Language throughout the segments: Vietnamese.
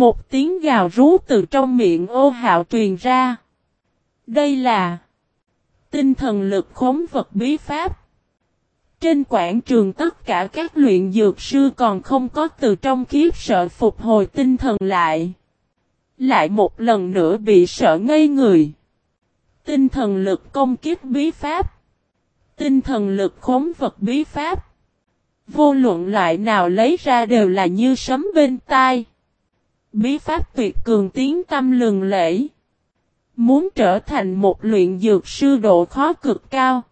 Một tiếng gào rú từ trong miệng ô hạo truyền ra. Đây là tinh thần lực khống vật bí pháp. Trên quảng trường tất cả các luyện dược sư còn không có từ trong khiếp sợ phục hồi tinh thần lại. Lại một lần nữa bị sợ ngây người. Tinh thần lực công kiếp bí pháp. Tinh thần lực khống vật bí pháp. Vô luận loại nào lấy ra đều là như sấm bên tai. Bí pháp tuyệt cường tiến tâm lừng lễ. Muốn trở thành một luyện dược sư độ khó cực cao.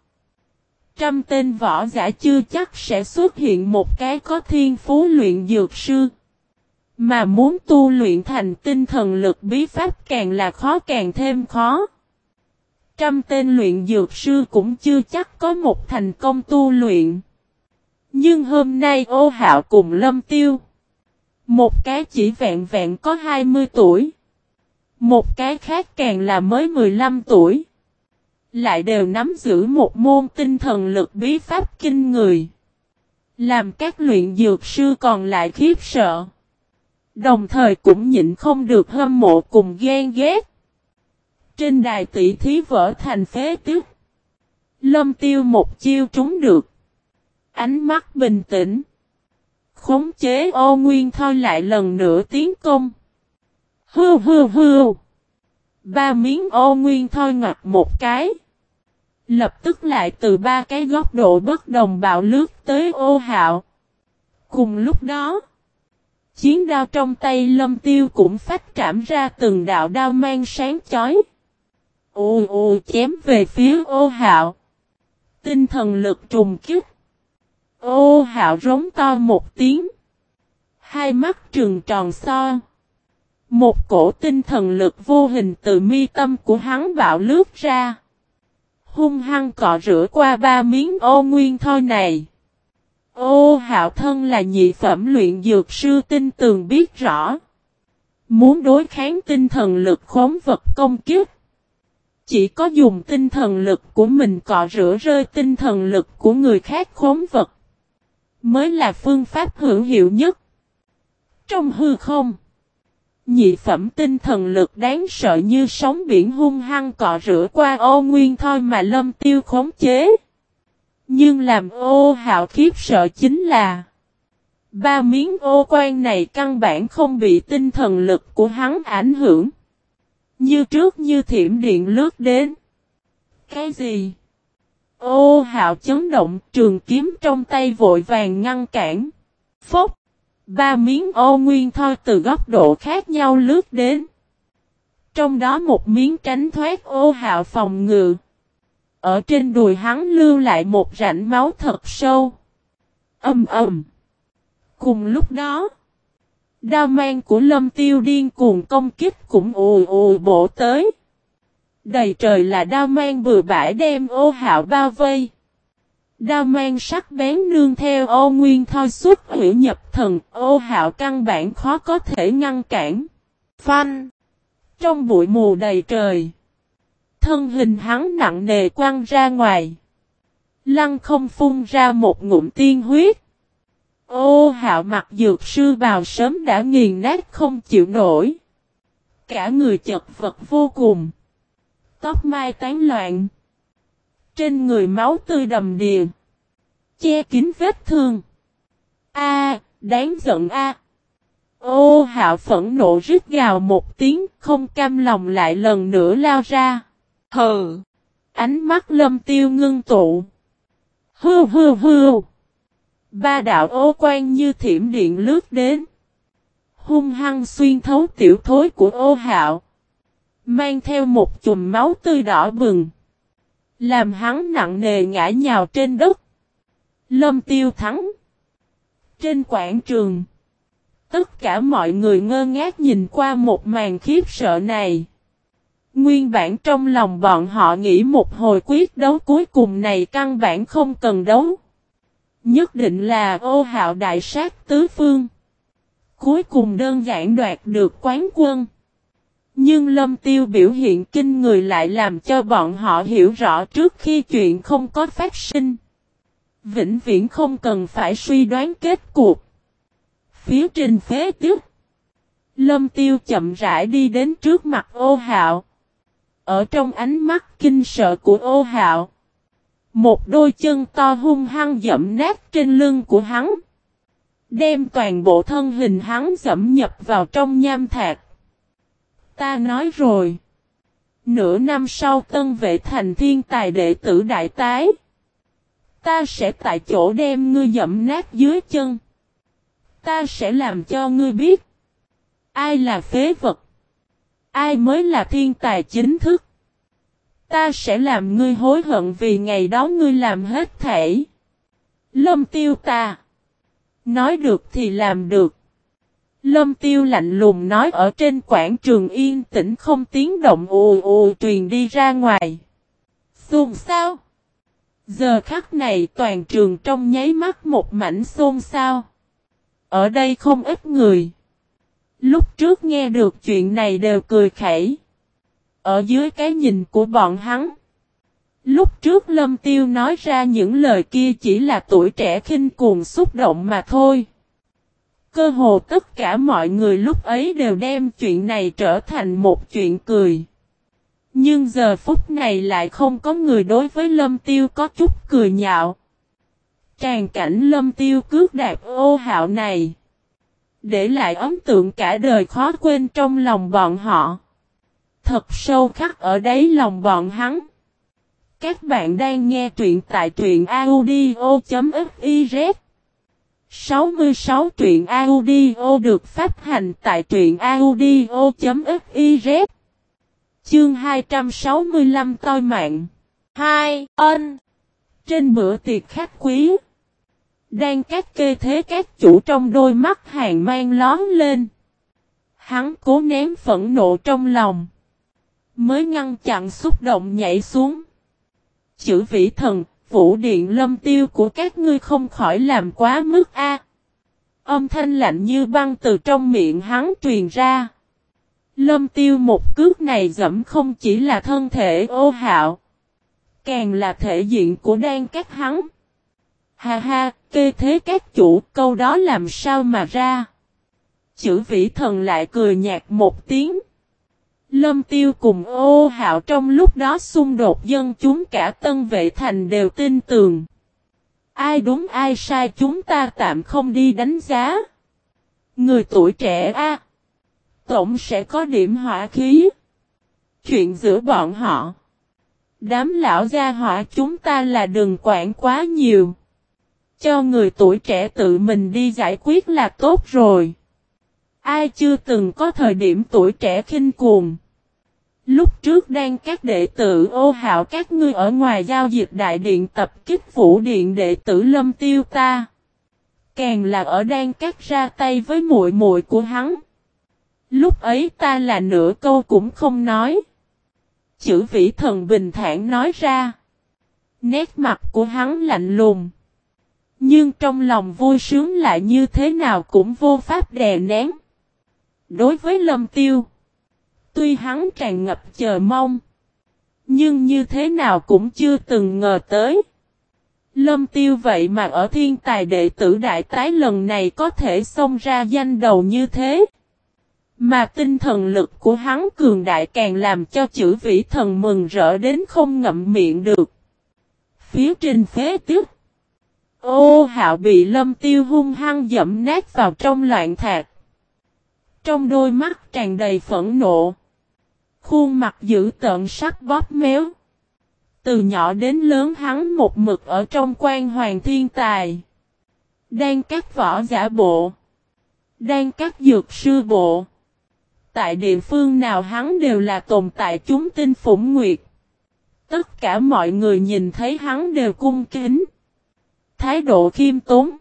Trăm tên võ giả chưa chắc sẽ xuất hiện một cái có thiên phú luyện dược sư. Mà muốn tu luyện thành tinh thần lực bí pháp càng là khó càng thêm khó. Trăm tên luyện dược sư cũng chưa chắc có một thành công tu luyện. Nhưng hôm nay ô hạo cùng lâm tiêu. Một cái chỉ vẹn vẹn có 20 tuổi. Một cái khác càng là mới 15 tuổi. Lại đều nắm giữ một môn tinh thần lực bí pháp kinh người. Làm các luyện dược sư còn lại khiếp sợ. Đồng thời cũng nhịn không được hâm mộ cùng ghen ghét. Trên đài tỷ thí vỡ thành phế tức. Lâm tiêu một chiêu trúng được. Ánh mắt bình tĩnh. Khống chế ô nguyên thôi lại lần nữa tiến công. Hư hư hư. Ba miếng ô nguyên thôi ngặt một cái. Lập tức lại từ ba cái góc độ bất đồng bạo lướt tới ô hạo. Cùng lúc đó. Chiến đao trong tay lâm tiêu cũng phát trảm ra từng đạo đao mang sáng chói. Ô ô chém về phía ô hạo. Tinh thần lực trùng kích. Ô hạo rống to một tiếng. Hai mắt trừng tròn so. Một cổ tinh thần lực vô hình từ mi tâm của hắn bạo lướt ra. Hung hăng cọ rửa qua ba miếng ô nguyên thôi này. Ô hạo thân là nhị phẩm luyện dược sư tinh tường biết rõ. Muốn đối kháng tinh thần lực khống vật công kiếp. Chỉ có dùng tinh thần lực của mình cọ rửa rơi tinh thần lực của người khác khống vật. Mới là phương pháp hữu hiệu nhất. Trong hư không. Nhị phẩm tinh thần lực đáng sợ như sóng biển hung hăng cọ rửa qua ô nguyên thôi mà lâm tiêu khống chế. Nhưng làm ô hạo khiếp sợ chính là, Ba miếng ô quan này căn bản không bị tinh thần lực của hắn ảnh hưởng. Như trước như thiểm điện lướt đến. Cái gì? Ô hạo chấn động trường kiếm trong tay vội vàng ngăn cản. Phốc! Ba miếng ô nguyên thôi từ góc độ khác nhau lướt đến. Trong đó một miếng tránh thoát ô hạo phòng ngự. Ở trên đùi hắn lưu lại một rãnh máu thật sâu. Âm ầm. Cùng lúc đó, đao mang của lâm tiêu điên cuồng công kích cũng ù ù bổ tới. Đầy trời là đao mang vừa bãi đem ô hạo bao vây. Đao mang sắc bén nương theo ô nguyên thoi suốt hủy nhập thần, ô hạo căn bản khó có thể ngăn cản. Phanh! Trong bụi mù đầy trời, thân hình hắn nặng nề quăng ra ngoài. Lăng không phun ra một ngụm tiên huyết. Ô hạo mặt dược sư bào sớm đã nghiền nát không chịu nổi. Cả người chật vật vô cùng. Tóc mai tán loạn. Trên người máu tươi đầm đìa. Che kín vết thương. A, đáng giận a. Ô hạo phẫn nộ rít gào một tiếng không cam lòng lại lần nữa lao ra. Hừ. Ánh mắt lâm tiêu ngưng tụ. Hư hư hư. Ba đạo ô quan như thiểm điện lướt đến. Hung hăng xuyên thấu tiểu thối của ô hạo. Mang theo một chùm máu tươi đỏ bừng. Làm hắn nặng nề ngã nhào trên đất. Lâm tiêu thắng. Trên quảng trường. Tất cả mọi người ngơ ngác nhìn qua một màn khiếp sợ này. Nguyên bản trong lòng bọn họ nghĩ một hồi quyết đấu cuối cùng này căn bản không cần đấu. Nhất định là ô hạo đại sát tứ phương. Cuối cùng đơn giản đoạt được quán quân. Nhưng lâm tiêu biểu hiện kinh người lại làm cho bọn họ hiểu rõ trước khi chuyện không có phát sinh. Vĩnh viễn không cần phải suy đoán kết cuộc. Phía trên phế tiếp. Lâm tiêu chậm rãi đi đến trước mặt ô hạo. Ở trong ánh mắt kinh sợ của ô hạo. Một đôi chân to hung hăng dẫm nát trên lưng của hắn. Đem toàn bộ thân hình hắn dẫm nhập vào trong nham thạch. Ta nói rồi. Nửa năm sau tân vệ thành thiên tài đệ tử đại tái. Ta sẽ tại chỗ đem ngươi dẫm nát dưới chân. Ta sẽ làm cho ngươi biết. Ai là phế vật. Ai mới là thiên tài chính thức. Ta sẽ làm ngươi hối hận vì ngày đó ngươi làm hết thể. Lâm tiêu ta. Nói được thì làm được. Lâm tiêu lạnh lùng nói ở trên quảng trường yên tĩnh không tiếng động ù ù truyền đi ra ngoài. Xôn sao? Giờ khắc này toàn trường trong nháy mắt một mảnh xôn xao. Ở đây không ít người. Lúc trước nghe được chuyện này đều cười khẩy. Ở dưới cái nhìn của bọn hắn. Lúc trước Lâm Tiêu nói ra những lời kia chỉ là tuổi trẻ khinh cuồng xúc động mà thôi. Cơ hồ tất cả mọi người lúc ấy đều đem chuyện này trở thành một chuyện cười. Nhưng giờ phút này lại không có người đối với Lâm Tiêu có chút cười nhạo. Tràn cảnh Lâm Tiêu cướp đạt ô hạo này. Để lại ấn tượng cả đời khó quên trong lòng bọn họ. Thật sâu khắc ở đáy lòng bọn hắn. Các bạn đang nghe truyện tại truyện audio.fif 66 truyện audio được phát hành tại truyện audio.fiz Chương 265 coi mạng. 2. Ân. Trên bữa tiệc khách quý, Đang các kê thế các chủ trong đôi mắt hàng mang lón lên. Hắn cố ném phẫn nộ trong lòng, Mới ngăn chặn xúc động nhảy xuống. Chữ vĩ thần Vũ điện lâm tiêu của các ngươi không khỏi làm quá mức a. Âm thanh lạnh như băng từ trong miệng hắn truyền ra. Lâm tiêu một cước này dẫm không chỉ là thân thể ô hạo. Càng là thể diện của đan các hắn. Ha ha, kê thế các chủ câu đó làm sao mà ra. Chữ vĩ thần lại cười nhạt một tiếng. Lâm Tiêu cùng ô hạo trong lúc đó xung đột dân chúng cả tân vệ thành đều tin tưởng. Ai đúng, ai sai chúng ta tạm không đi đánh giá. Người tuổi trẻ a Tổng sẽ có điểm hỏa khí. Chuyện giữa bọn họ. Đám lão gia hỏa chúng ta là đừng quản quá nhiều. Cho người tuổi trẻ tự mình đi giải quyết là tốt rồi. Ai chưa từng có thời điểm tuổi trẻ khinh cuồng. Lúc trước đang các đệ tử ô hạo các ngươi ở ngoài giao dịch đại điện tập kích phủ điện đệ tử lâm tiêu ta. Càng là ở đang cắt ra tay với muội muội của hắn. Lúc ấy ta là nửa câu cũng không nói. Chữ vĩ thần bình thản nói ra. Nét mặt của hắn lạnh lùng. Nhưng trong lòng vui sướng lại như thế nào cũng vô pháp đè nén. Đối với lâm tiêu. Tuy hắn tràn ngập chờ mong. Nhưng như thế nào cũng chưa từng ngờ tới. Lâm tiêu vậy mà ở thiên tài đệ tử đại tái lần này có thể xông ra danh đầu như thế. Mà tinh thần lực của hắn cường đại càng làm cho chữ vĩ thần mừng rỡ đến không ngậm miệng được. Phía trên phế tức. Ô hạo bị lâm tiêu hung hăng dẫm nát vào trong loạn thạc. Trong đôi mắt tràn đầy phẫn nộ. Khuôn mặt dữ tợn sắc bóp méo. Từ nhỏ đến lớn hắn một mực ở trong quan hoàng thiên tài. Đang cắt vỏ giả bộ. Đang cắt dược sư bộ. Tại địa phương nào hắn đều là tồn tại chúng tinh phủng nguyệt. Tất cả mọi người nhìn thấy hắn đều cung kính. Thái độ khiêm tốn.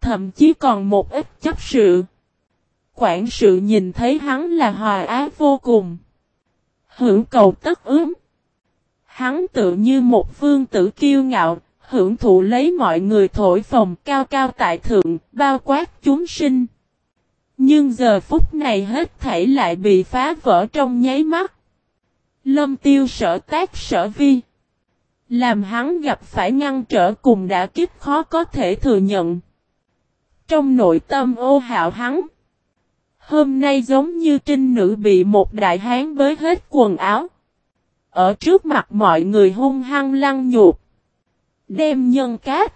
Thậm chí còn một ít chấp sự. Quản sự nhìn thấy hắn là hòa ái vô cùng. Hưởng cầu tất ướm. Hắn tự như một vương tử kiêu ngạo, hưởng thụ lấy mọi người thổi phồng cao cao tại thượng, bao quát chúng sinh. Nhưng giờ phút này hết thảy lại bị phá vỡ trong nháy mắt. Lâm tiêu sở tác sở vi. Làm hắn gặp phải ngăn trở cùng đã kiếp khó có thể thừa nhận. Trong nội tâm ô hạo hắn. Hôm nay giống như trinh nữ bị một đại hán bới hết quần áo. Ở trước mặt mọi người hung hăng lăng nhục. Đem nhân cát.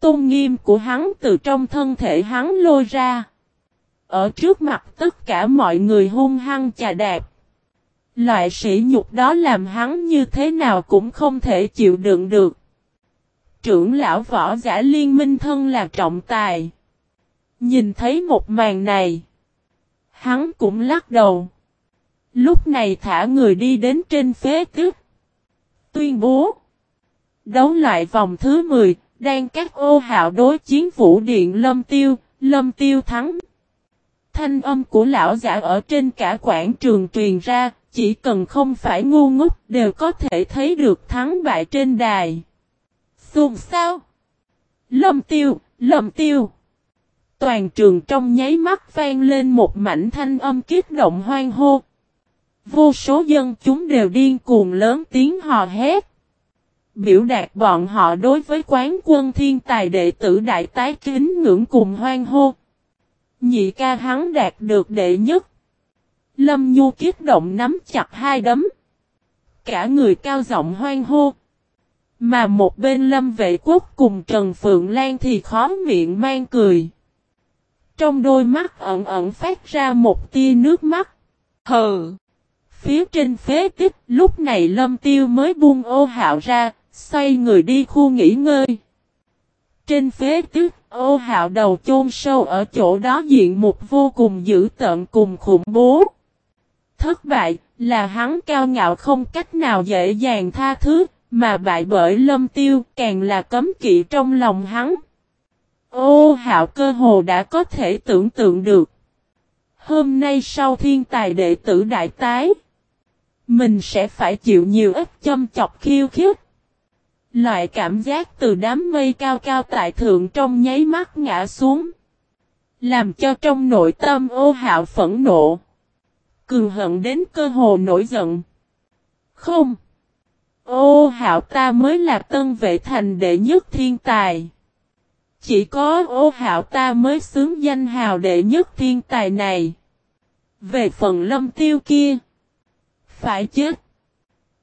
Tôn nghiêm của hắn từ trong thân thể hắn lôi ra. Ở trước mặt tất cả mọi người hung hăng chà đạp. Loại sỉ nhục đó làm hắn như thế nào cũng không thể chịu đựng được. Trưởng lão võ giả liên minh thân là trọng tài. Nhìn thấy một màn này. Hắn cũng lắc đầu. Lúc này thả người đi đến trên phế tức. Tuyên bố. Đấu loại vòng thứ 10, đang các ô hạo đối chiến vũ điện lâm tiêu, lâm tiêu thắng. Thanh âm của lão giả ở trên cả quảng trường truyền ra, chỉ cần không phải ngu ngốc đều có thể thấy được thắng bại trên đài. Xùm sao? Lâm tiêu, lâm tiêu. Toàn trường trong nháy mắt vang lên một mảnh thanh âm kích động hoang hô. Vô số dân chúng đều điên cuồng lớn tiếng hò hét. Biểu đạt bọn họ đối với quán quân thiên tài đệ tử đại tái kính ngưỡng cùng hoang hô. Nhị ca hắn đạt được đệ nhất. Lâm Nhu kiết động nắm chặt hai đấm. Cả người cao giọng hoang hô. Mà một bên Lâm Vệ Quốc cùng Trần Phượng Lan thì khó miệng mang cười. Trong đôi mắt ẩn ẩn phát ra một tia nước mắt. Hừ! Phía trên phế tích lúc này Lâm Tiêu mới buông ô hạo ra, xoay người đi khu nghỉ ngơi. Trên phế tích ô hạo đầu chôn sâu ở chỗ đó diện một vô cùng dữ tợn cùng khủng bố. Thất bại là hắn cao ngạo không cách nào dễ dàng tha thứ, mà bại bởi lâm tiêu càng là cấm kỵ trong lòng hắn. Ô hạo cơ hồ đã có thể tưởng tượng được. Hôm nay sau thiên tài đệ tử đại tái, mình sẽ phải chịu nhiều ít châm chọc khiêu khích. Loại cảm giác từ đám mây cao cao tại thượng trong nháy mắt ngã xuống. Làm cho trong nội tâm ô hạo phẫn nộ. Cường hận đến cơ hồ nổi giận. Không. Ô hạo ta mới là tân vệ thành đệ nhất thiên tài. Chỉ có ô hạo ta mới xứng danh hào đệ nhất thiên tài này. Về phần lâm tiêu kia. Phải chết.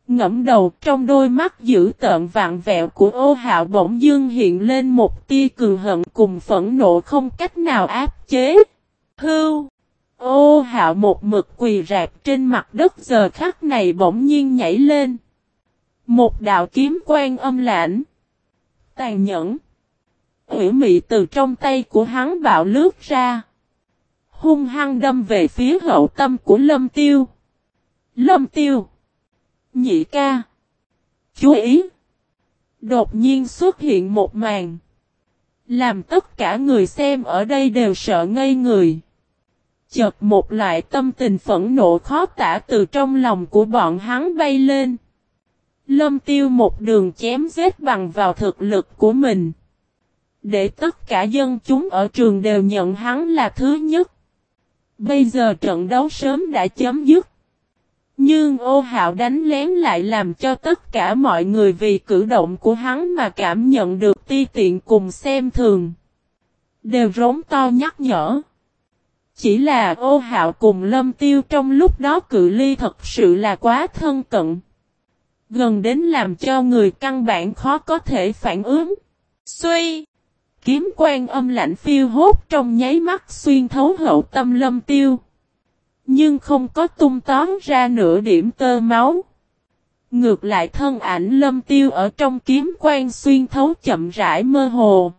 Ngẫm đầu trong đôi mắt dữ tợn vạn vẹo của ô hạo bỗng dưng hiện lên một tia cường hận cùng phẫn nộ không cách nào áp chế. Hưu! Ô hạo một mực quỳ rạp trên mặt đất giờ khắc này bỗng nhiên nhảy lên. Một đạo kiếm quan âm lãnh. Tàn nhẫn. Hủy mị từ trong tay của hắn bạo lướt ra. Hung hăng đâm về phía hậu tâm của lâm tiêu. Lâm tiêu. Nhị ca. Chú ý. Đột nhiên xuất hiện một màn. Làm tất cả người xem ở đây đều sợ ngây người. Chợt một loại tâm tình phẫn nộ khó tả từ trong lòng của bọn hắn bay lên. Lâm tiêu một đường chém giết bằng vào thực lực của mình. Để tất cả dân chúng ở trường đều nhận hắn là thứ nhất. Bây giờ trận đấu sớm đã chấm dứt. Nhưng ô hạo đánh lén lại làm cho tất cả mọi người vì cử động của hắn mà cảm nhận được ti tiện cùng xem thường. Đều rống to nhắc nhở. Chỉ là ô hạo cùng lâm tiêu trong lúc đó cự ly thật sự là quá thân cận. Gần đến làm cho người căn bản khó có thể phản ứng. Suy! Kiếm quan âm lạnh phiêu hốt trong nháy mắt xuyên thấu hậu tâm lâm tiêu. Nhưng không có tung tóm ra nửa điểm tơ máu. Ngược lại thân ảnh lâm tiêu ở trong kiếm quan xuyên thấu chậm rãi mơ hồ.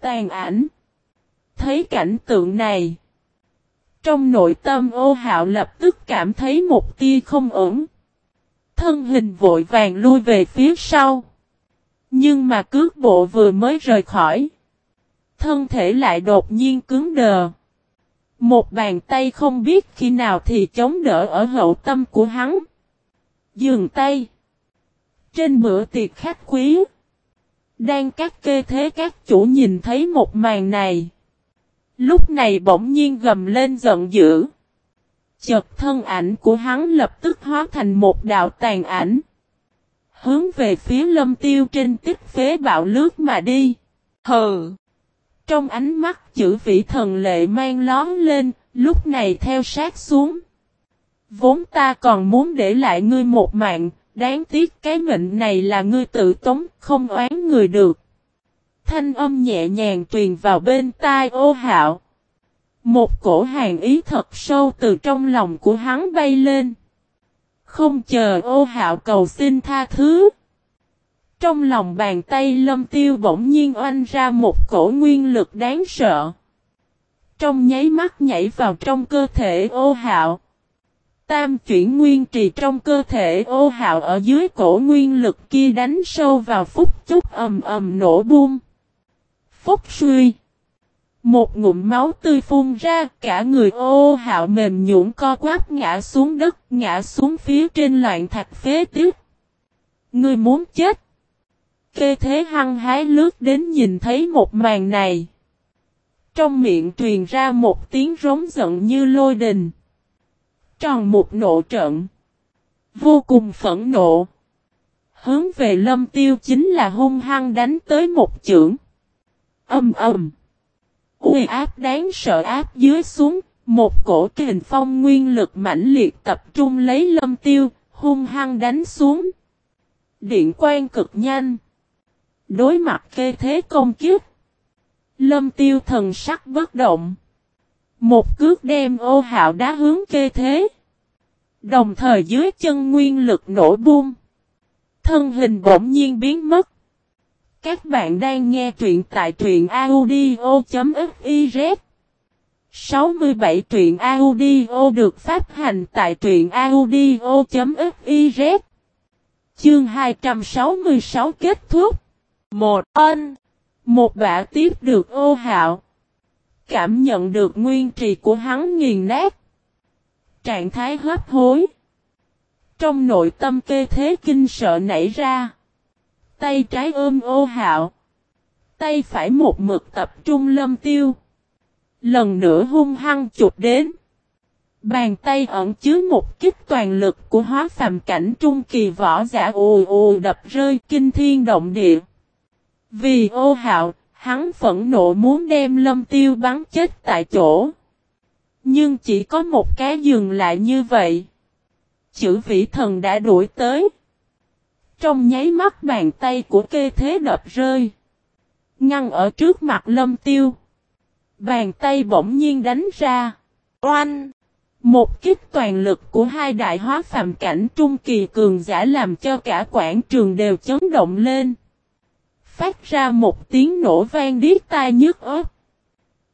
Tàn ảnh. Thấy cảnh tượng này. Trong nội tâm ô hạo lập tức cảm thấy một tia không ổn. Thân hình vội vàng lui về phía sau. Nhưng mà cước bộ vừa mới rời khỏi. Thân thể lại đột nhiên cứng đờ. Một bàn tay không biết khi nào thì chống đỡ ở hậu tâm của hắn. Dường tay. Trên bữa tiệc khách quý. Đang các kê thế các chủ nhìn thấy một màn này. Lúc này bỗng nhiên gầm lên giận dữ. Chợt thân ảnh của hắn lập tức hóa thành một đạo tàn ảnh. Hướng về phía lâm tiêu trên tích phế bạo lướt mà đi. Hừ! Trong ánh mắt chữ vị thần lệ mang lón lên, Lúc này theo sát xuống. Vốn ta còn muốn để lại ngươi một mạng, đáng tiếc cái mệnh này là ngươi tự tống, không oán người được. Thanh âm nhẹ nhàng truyền vào bên tai ô hạo. Một cổ hàng ý thật sâu từ trong lòng của hắn bay lên. Không chờ ô hạo cầu xin tha thứ. Trong lòng bàn tay lâm tiêu bỗng nhiên oanh ra một cổ nguyên lực đáng sợ. Trong nháy mắt nhảy vào trong cơ thể ô hạo. Tam chuyển nguyên trì trong cơ thể ô hạo ở dưới cổ nguyên lực kia đánh sâu vào phúc chút ầm ầm nổ buông. Phúc suy. Một ngụm máu tươi phun ra, cả người ô hạo mềm nhũn co quắp ngã xuống đất, ngã xuống phía trên loạn thạch phế tiếp. Người muốn chết. Kê thế hăng hái lướt đến nhìn thấy một màn này. Trong miệng truyền ra một tiếng rống giận như lôi đình. Tròn một nộ trận. Vô cùng phẫn nộ. Hướng về lâm tiêu chính là hung hăng đánh tới một chưởng. Âm ầm. Uy áp đáng sợ áp dưới xuống. Một cổ kình phong nguyên lực mãnh liệt tập trung lấy lâm tiêu, hung hăng đánh xuống. Điện quan cực nhanh. Đối mặt kê thế công kiếp. Lâm tiêu thần sắc bất động. Một cước đem ô hạo đá hướng kê thế. Đồng thời dưới chân nguyên lực nổ bung. Thân hình bỗng nhiên biến mất. Các bạn đang nghe truyện tại truyện audio.fiz 67 truyện audio được phát hành tại truyện audio.fiz Chương 266 kết thúc một, ân. Một bả tiếp được ô hạo. Cảm nhận được nguyên trì của hắn nghiền nát. Trạng thái hấp hối. Trong nội tâm kê thế kinh sợ nảy ra. Tay trái ôm ô hạo. Tay phải một mực tập trung lâm tiêu. Lần nữa hung hăng chụp đến. Bàn tay ẩn chứa một kích toàn lực của hóa phàm cảnh trung kỳ võ giả ù ù đập rơi kinh thiên động địa. Vì ô hạo, hắn phẫn nộ muốn đem lâm tiêu bắn chết tại chỗ. Nhưng chỉ có một cái dừng lại như vậy. Chữ vĩ thần đã đuổi tới. Trong nháy mắt bàn tay của kê thế đập rơi. Ngăn ở trước mặt lâm tiêu. Bàn tay bỗng nhiên đánh ra. Oanh! Một kích toàn lực của hai đại hóa phàm cảnh trung kỳ cường giả làm cho cả quảng trường đều chấn động lên phát ra một tiếng nổ vang điếc tai nhức ớt.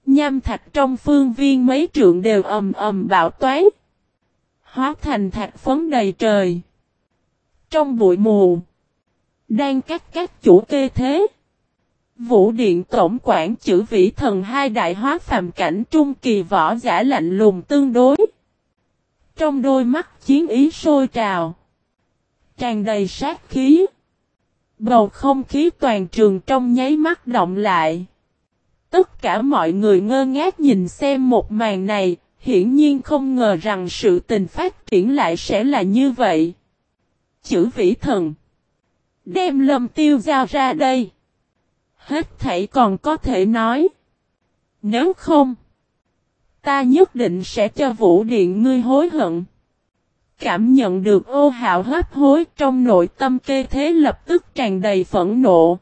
Nham thạch trong phương viên mấy trượng đều ầm ầm bạo toái. Hóa thành thạch phấn đầy trời. Trong bụi mù. Đang cắt các chủ kê thế. Vũ điện tổng quản chữ vĩ thần hai đại hóa phàm cảnh trung kỳ võ giả lạnh lùng tương đối. Trong đôi mắt chiến ý sôi trào. Tràn đầy sát khí. Bầu không khí toàn trường trong nháy mắt động lại. Tất cả mọi người ngơ ngác nhìn xem một màn này, hiển nhiên không ngờ rằng sự tình phát triển lại sẽ là như vậy. Chữ vĩ thần. Đem lâm tiêu giao ra đây. Hết thảy còn có thể nói. Nếu không, ta nhất định sẽ cho vũ điện ngươi hối hận. Cảm nhận được ô hạo hấp hối trong nội tâm kê thế lập tức tràn đầy phẫn nộ.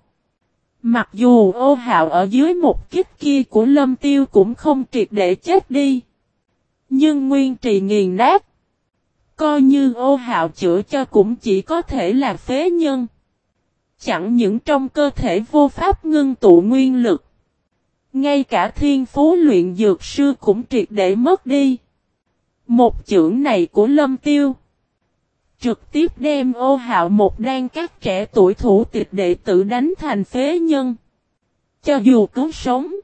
Mặc dù ô hạo ở dưới một kích kia của lâm tiêu cũng không triệt để chết đi. Nhưng nguyên trì nghiền nát. Coi như ô hạo chữa cho cũng chỉ có thể là phế nhân. Chẳng những trong cơ thể vô pháp ngưng tụ nguyên lực. Ngay cả thiên phú luyện dược sư cũng triệt để mất đi. Một chưởng này của lâm tiêu. Trực tiếp đem ô hạo một đan các trẻ tuổi thủ tịch đệ tử đánh thành phế nhân. Cho dù cứu sống.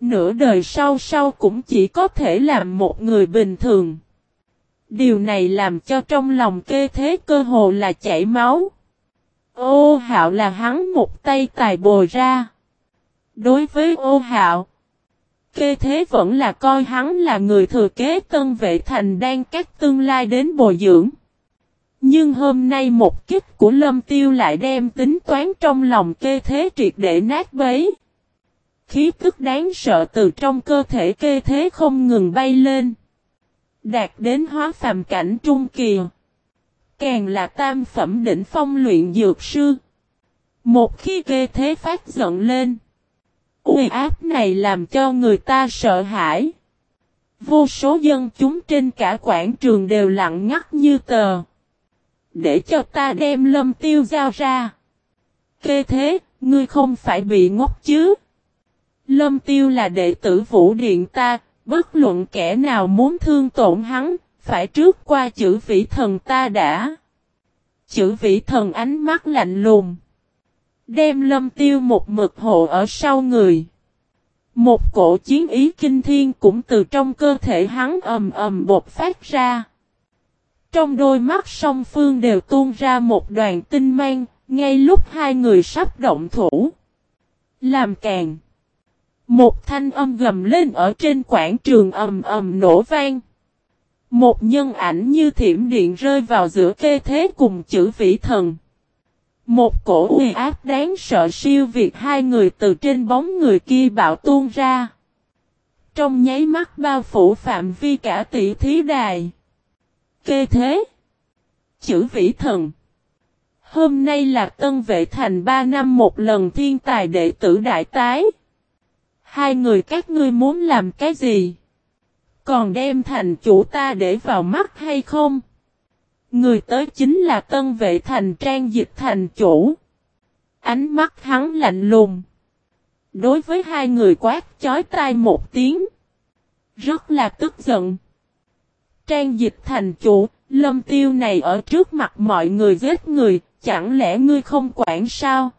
Nửa đời sau sau cũng chỉ có thể làm một người bình thường. Điều này làm cho trong lòng kê thế cơ hồ là chảy máu. Ô hạo là hắn một tay tài bồi ra. Đối với ô hạo. Kê thế vẫn là coi hắn là người thừa kế tân vệ thành đang các tương lai đến bồi dưỡng. Nhưng hôm nay một kích của lâm tiêu lại đem tính toán trong lòng kê thế triệt để nát bấy. khí tức đáng sợ từ trong cơ thể kê thế không ngừng bay lên. Đạt đến hóa phàm cảnh trung kỳ. Càng là tam phẩm đỉnh phong luyện dược sư. Một khi kê thế phát giận lên. Uy áp này làm cho người ta sợ hãi. Vô số dân chúng trên cả quảng trường đều lặng ngắt như tờ. Để cho ta đem lâm tiêu giao ra. Kê thế, ngươi không phải bị ngốc chứ. Lâm tiêu là đệ tử vũ điện ta, bất luận kẻ nào muốn thương tổn hắn, phải trước qua chữ vĩ thần ta đã. Chữ vĩ thần ánh mắt lạnh lùng. Đem lâm tiêu một mực hộ ở sau người. Một cổ chiến ý kinh thiên cũng từ trong cơ thể hắn ầm ầm bột phát ra. Trong đôi mắt song phương đều tuôn ra một đoàn tinh mang, ngay lúc hai người sắp động thủ. Làm càng. Một thanh âm gầm lên ở trên quảng trường ầm ầm nổ vang. Một nhân ảnh như thiểm điện rơi vào giữa kê thế cùng chữ vĩ thần. Một cổ uy áp đáng sợ siêu việt hai người từ trên bóng người kia bạo tuôn ra. Trong nháy mắt bao phủ phạm vi cả tỷ thí đài. Kê thế. Chữ vĩ thần. Hôm nay là tân vệ thành ba năm một lần thiên tài đệ tử đại tái. Hai người các ngươi muốn làm cái gì? Còn đem thành chủ ta để vào mắt hay không? Người tới chính là tân vệ thành trang dịch thành chủ. Ánh mắt hắn lạnh lùng. Đối với hai người quát chói tai một tiếng. Rất là tức giận. Trang dịch thành chủ, lâm tiêu này ở trước mặt mọi người giết người, chẳng lẽ ngươi không quản sao?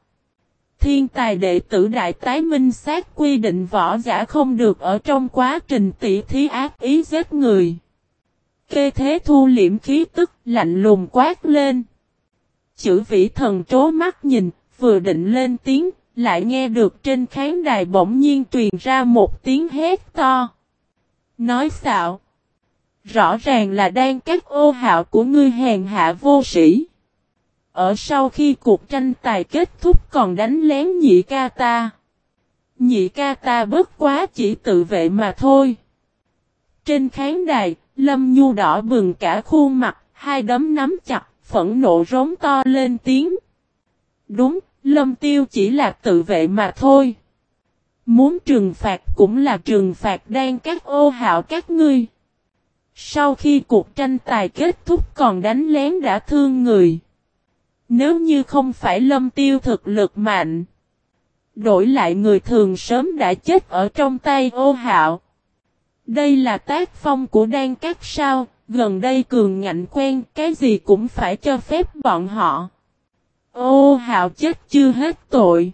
Thiên tài đệ tử đại tái minh sát quy định võ giả không được ở trong quá trình tỷ thí ác ý giết người. Kê thế thu liễm khí tức lạnh lùng quát lên. Chữ vĩ thần trố mắt nhìn, vừa định lên tiếng, lại nghe được trên khán đài bỗng nhiên truyền ra một tiếng hét to. Nói xạo. Rõ ràng là đang các ô hạo của ngươi hèn hạ vô sĩ. Ở sau khi cuộc tranh tài kết thúc còn đánh lén nhị ca ta. Nhị ca ta bất quá chỉ tự vệ mà thôi. Trên khán đài, Lâm Nhu đỏ bừng cả khuôn mặt, hai đấm nắm chặt, phẫn nộ rống to lên tiếng. Đúng, Lâm Tiêu chỉ là tự vệ mà thôi. Muốn trừng phạt cũng là trừng phạt đang các ô hạo các ngươi. Sau khi cuộc tranh tài kết thúc còn đánh lén đã thương người. Nếu như không phải lâm tiêu thực lực mạnh. Đổi lại người thường sớm đã chết ở trong tay ô hạo. Đây là tác phong của đan các sao, gần đây cường ngạnh quen cái gì cũng phải cho phép bọn họ. Ô hạo chết chưa hết tội.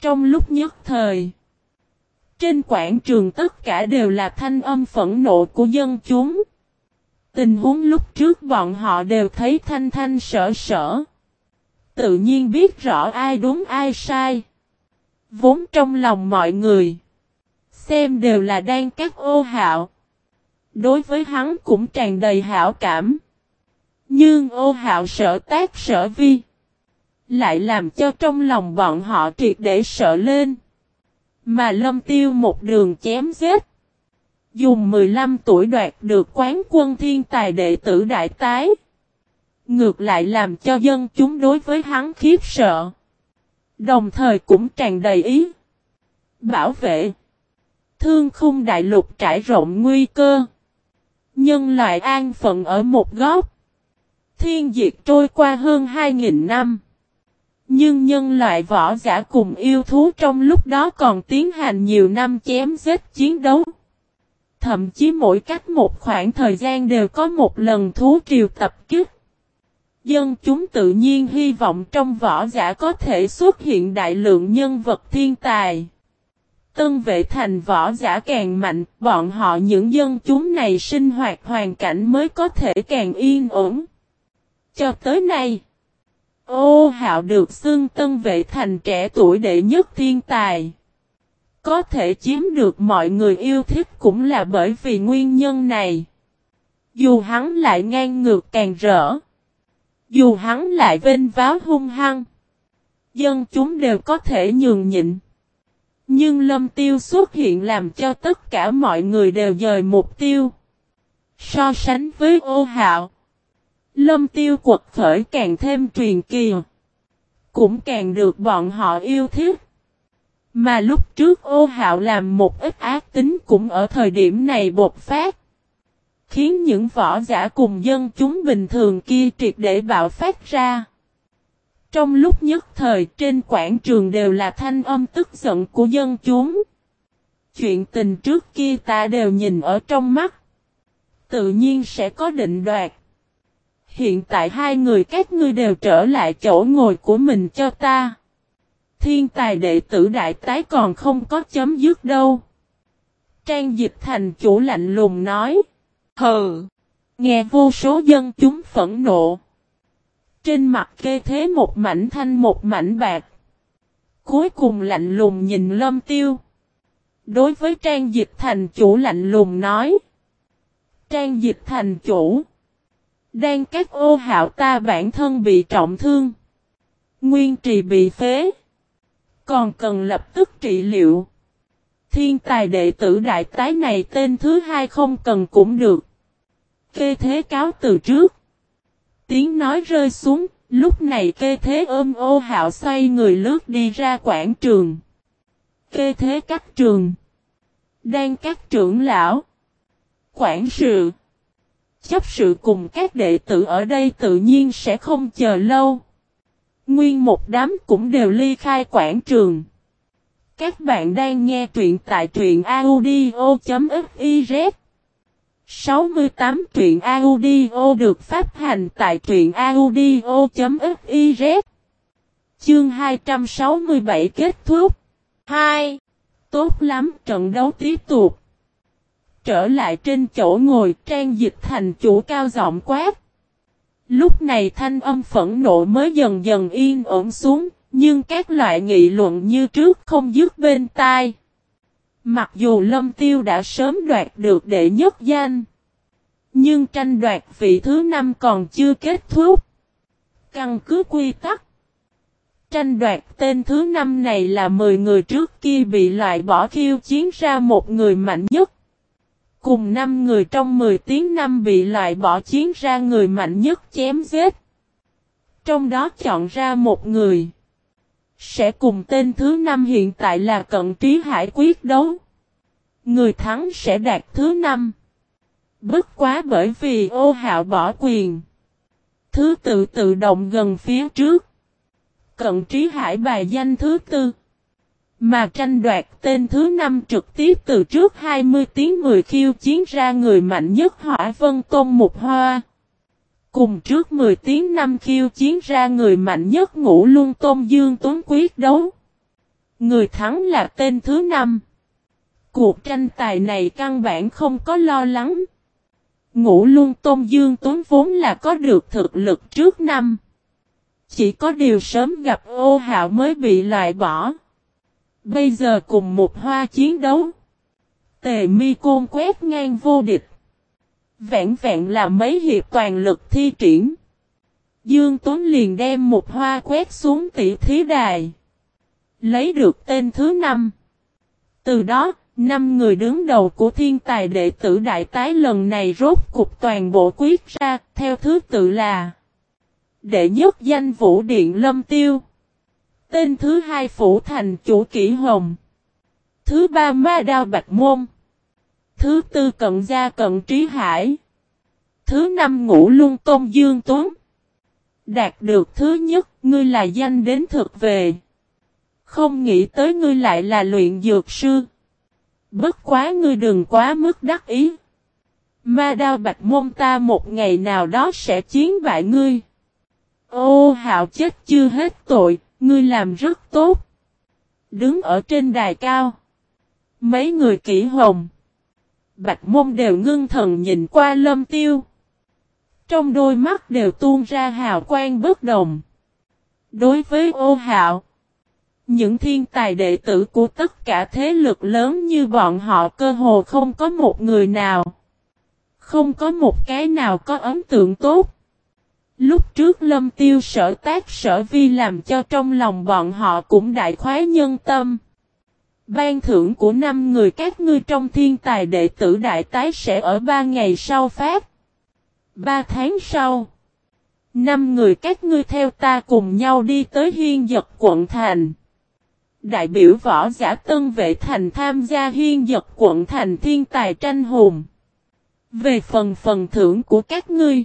Trong lúc nhất thời, trên quảng trường tất cả đều là thanh âm phẫn nộ của dân chúng. Tình huống lúc trước bọn họ đều thấy thanh thanh sở sở. Tự nhiên biết rõ ai đúng, ai sai. Vốn trong lòng mọi người. Xem đều là đang các ô hạo. Đối với hắn cũng tràn đầy hảo cảm. Nhưng ô hạo sợ tác sợ vi. Lại làm cho trong lòng bọn họ triệt để sợ lên. Mà lâm tiêu một đường chém giết. Dùng 15 tuổi đoạt được quán quân thiên tài đệ tử đại tái. Ngược lại làm cho dân chúng đối với hắn khiếp sợ. Đồng thời cũng tràn đầy ý. Bảo vệ. Thương khung đại lục trải rộng nguy cơ. Nhân loại an phận ở một góc. Thiên diệt trôi qua hơn 2.000 năm. Nhưng nhân loại võ giả cùng yêu thú trong lúc đó còn tiến hành nhiều năm chém giết chiến đấu. Thậm chí mỗi cách một khoảng thời gian đều có một lần thú triều tập kích. Dân chúng tự nhiên hy vọng trong võ giả có thể xuất hiện đại lượng nhân vật thiên tài. Tân vệ thành võ giả càng mạnh, bọn họ những dân chúng này sinh hoạt hoàn cảnh mới có thể càng yên ổn. Cho tới nay, ô hạo được xưng tân vệ thành trẻ tuổi đệ nhất thiên tài. Có thể chiếm được mọi người yêu thích cũng là bởi vì nguyên nhân này. Dù hắn lại ngang ngược càng rỡ. Dù hắn lại vênh váo hung hăng. Dân chúng đều có thể nhường nhịn. Nhưng lâm tiêu xuất hiện làm cho tất cả mọi người đều dời mục tiêu. So sánh với ô hạo. Lâm tiêu quật khởi càng thêm truyền kỳ. Cũng càng được bọn họ yêu thích. Mà lúc trước ô hạo làm một ít ác tính cũng ở thời điểm này bột phát. Khiến những võ giả cùng dân chúng bình thường kia triệt để bạo phát ra. Trong lúc nhất thời, trên quảng trường đều là thanh âm tức giận của dân chúng. Chuyện tình trước kia ta đều nhìn ở trong mắt. Tự nhiên sẽ có định đoạt. Hiện tại hai người các ngươi đều trở lại chỗ ngồi của mình cho ta. Thiên tài đệ tử đại tái còn không có chấm dứt đâu. Trang dịch thành chủ lạnh lùng nói. Hừ. Nghe vô số dân chúng phẫn nộ. Trên mặt kê thế một mảnh thanh một mảnh bạc. Cuối cùng lạnh lùng nhìn lâm tiêu. Đối với trang dịch thành chủ lạnh lùng nói. Trang dịch thành chủ. Đang các ô hạo ta bản thân bị trọng thương. Nguyên trì bị phế. Còn cần lập tức trị liệu. Thiên tài đệ tử đại tái này tên thứ hai không cần cũng được. Kê thế cáo từ trước. Tiếng nói rơi xuống, lúc này kê thế ôm ô hạo xoay người lướt đi ra quảng trường. Kê thế các trường. Đang các trưởng lão. Quản sự. Chấp sự cùng các đệ tử ở đây tự nhiên sẽ không chờ lâu. Nguyên một đám cũng đều ly khai quảng trường. Các bạn đang nghe truyện tại truyện audio.fiz 68 truyện audio được phát hành tại truyện audio.fiz Chương 267 kết thúc. 2. Tốt lắm, trận đấu tiếp tục. Trở lại trên chỗ ngồi, trang dịch thành chủ cao giọng quát. Lúc này thanh âm phẫn nộ mới dần dần yên ổn xuống, Nhưng các loại nghị luận như trước không dứt bên tai Mặc dù Lâm Tiêu đã sớm đoạt được đệ nhất danh, nhưng tranh đoạt vị thứ năm còn chưa kết thúc. Căn cứ quy tắc. Tranh đoạt tên thứ năm này là 10 người trước kia bị loại bỏ khiêu chiến ra một người mạnh nhất. Cùng 5 người trong 10 tiếng năm bị loại bỏ chiến ra người mạnh nhất chém giết. Trong đó chọn ra một người. Sẽ cùng tên thứ năm hiện tại là Cận Trí Hải quyết đấu. Người thắng sẽ đạt thứ năm. Bất quá bởi vì ô hạo bỏ quyền. Thứ tự tự động gần phía trước. Cận trí hải bài danh thứ tư. Mà tranh đoạt tên thứ năm trực tiếp từ trước 20 tiếng 10 khiêu chiến ra người mạnh nhất hỏa vân tôn một hoa. Cùng trước 10 tiếng năm khiêu chiến ra người mạnh nhất ngũ luân tôn dương tuấn quyết đấu. Người thắng là tên thứ năm. Cuộc tranh tài này căn bản không có lo lắng. Ngũ Luân Tôn Dương Tuấn vốn là có được thực lực trước năm. Chỉ có điều sớm gặp ô hạo mới bị loại bỏ. Bây giờ cùng một hoa chiến đấu. Tề mi côn quét ngang vô địch. Vẹn vẹn là mấy hiệp toàn lực thi triển. Dương Tuấn liền đem một hoa quét xuống tỷ thí đài. Lấy được tên thứ năm. Từ đó, Năm người đứng đầu của thiên tài đệ tử đại tái lần này rốt cục toàn bộ quyết ra, theo thứ tự là Đệ nhất danh Vũ Điện Lâm Tiêu Tên thứ hai Phủ Thành Chủ Kỷ Hồng Thứ ba Ma Đao Bạch Môn Thứ tư Cận Gia Cận Trí Hải Thứ năm Ngũ Luân Tôn Dương Tuấn Đạt được thứ nhất, ngươi là danh đến thực về. Không nghĩ tới ngươi lại là luyện dược sư. Bất quá ngươi đừng quá mức đắc ý. Ma đao bạch môn ta một ngày nào đó sẽ chiến bại ngươi. Ô hạo chết chưa hết tội, ngươi làm rất tốt. Đứng ở trên đài cao. Mấy người kỹ hồng. Bạch môn đều ngưng thần nhìn qua lâm tiêu. Trong đôi mắt đều tuôn ra hào quang bất đồng. Đối với ô hạo. Những thiên tài đệ tử của tất cả thế lực lớn như bọn họ cơ hồ không có một người nào. Không có một cái nào có ấn tượng tốt. Lúc trước lâm tiêu sở tác sở vi làm cho trong lòng bọn họ cũng đại khoái nhân tâm. Ban thưởng của năm người các ngươi trong thiên tài đệ tử đại tái sẽ ở ba ngày sau phát. Ba tháng sau. Năm người các ngươi theo ta cùng nhau đi tới hiên giật quận thành. Đại biểu võ giả tân vệ thành tham gia hiên giật quận thành thiên tài tranh hùng. Về phần phần thưởng của các ngươi.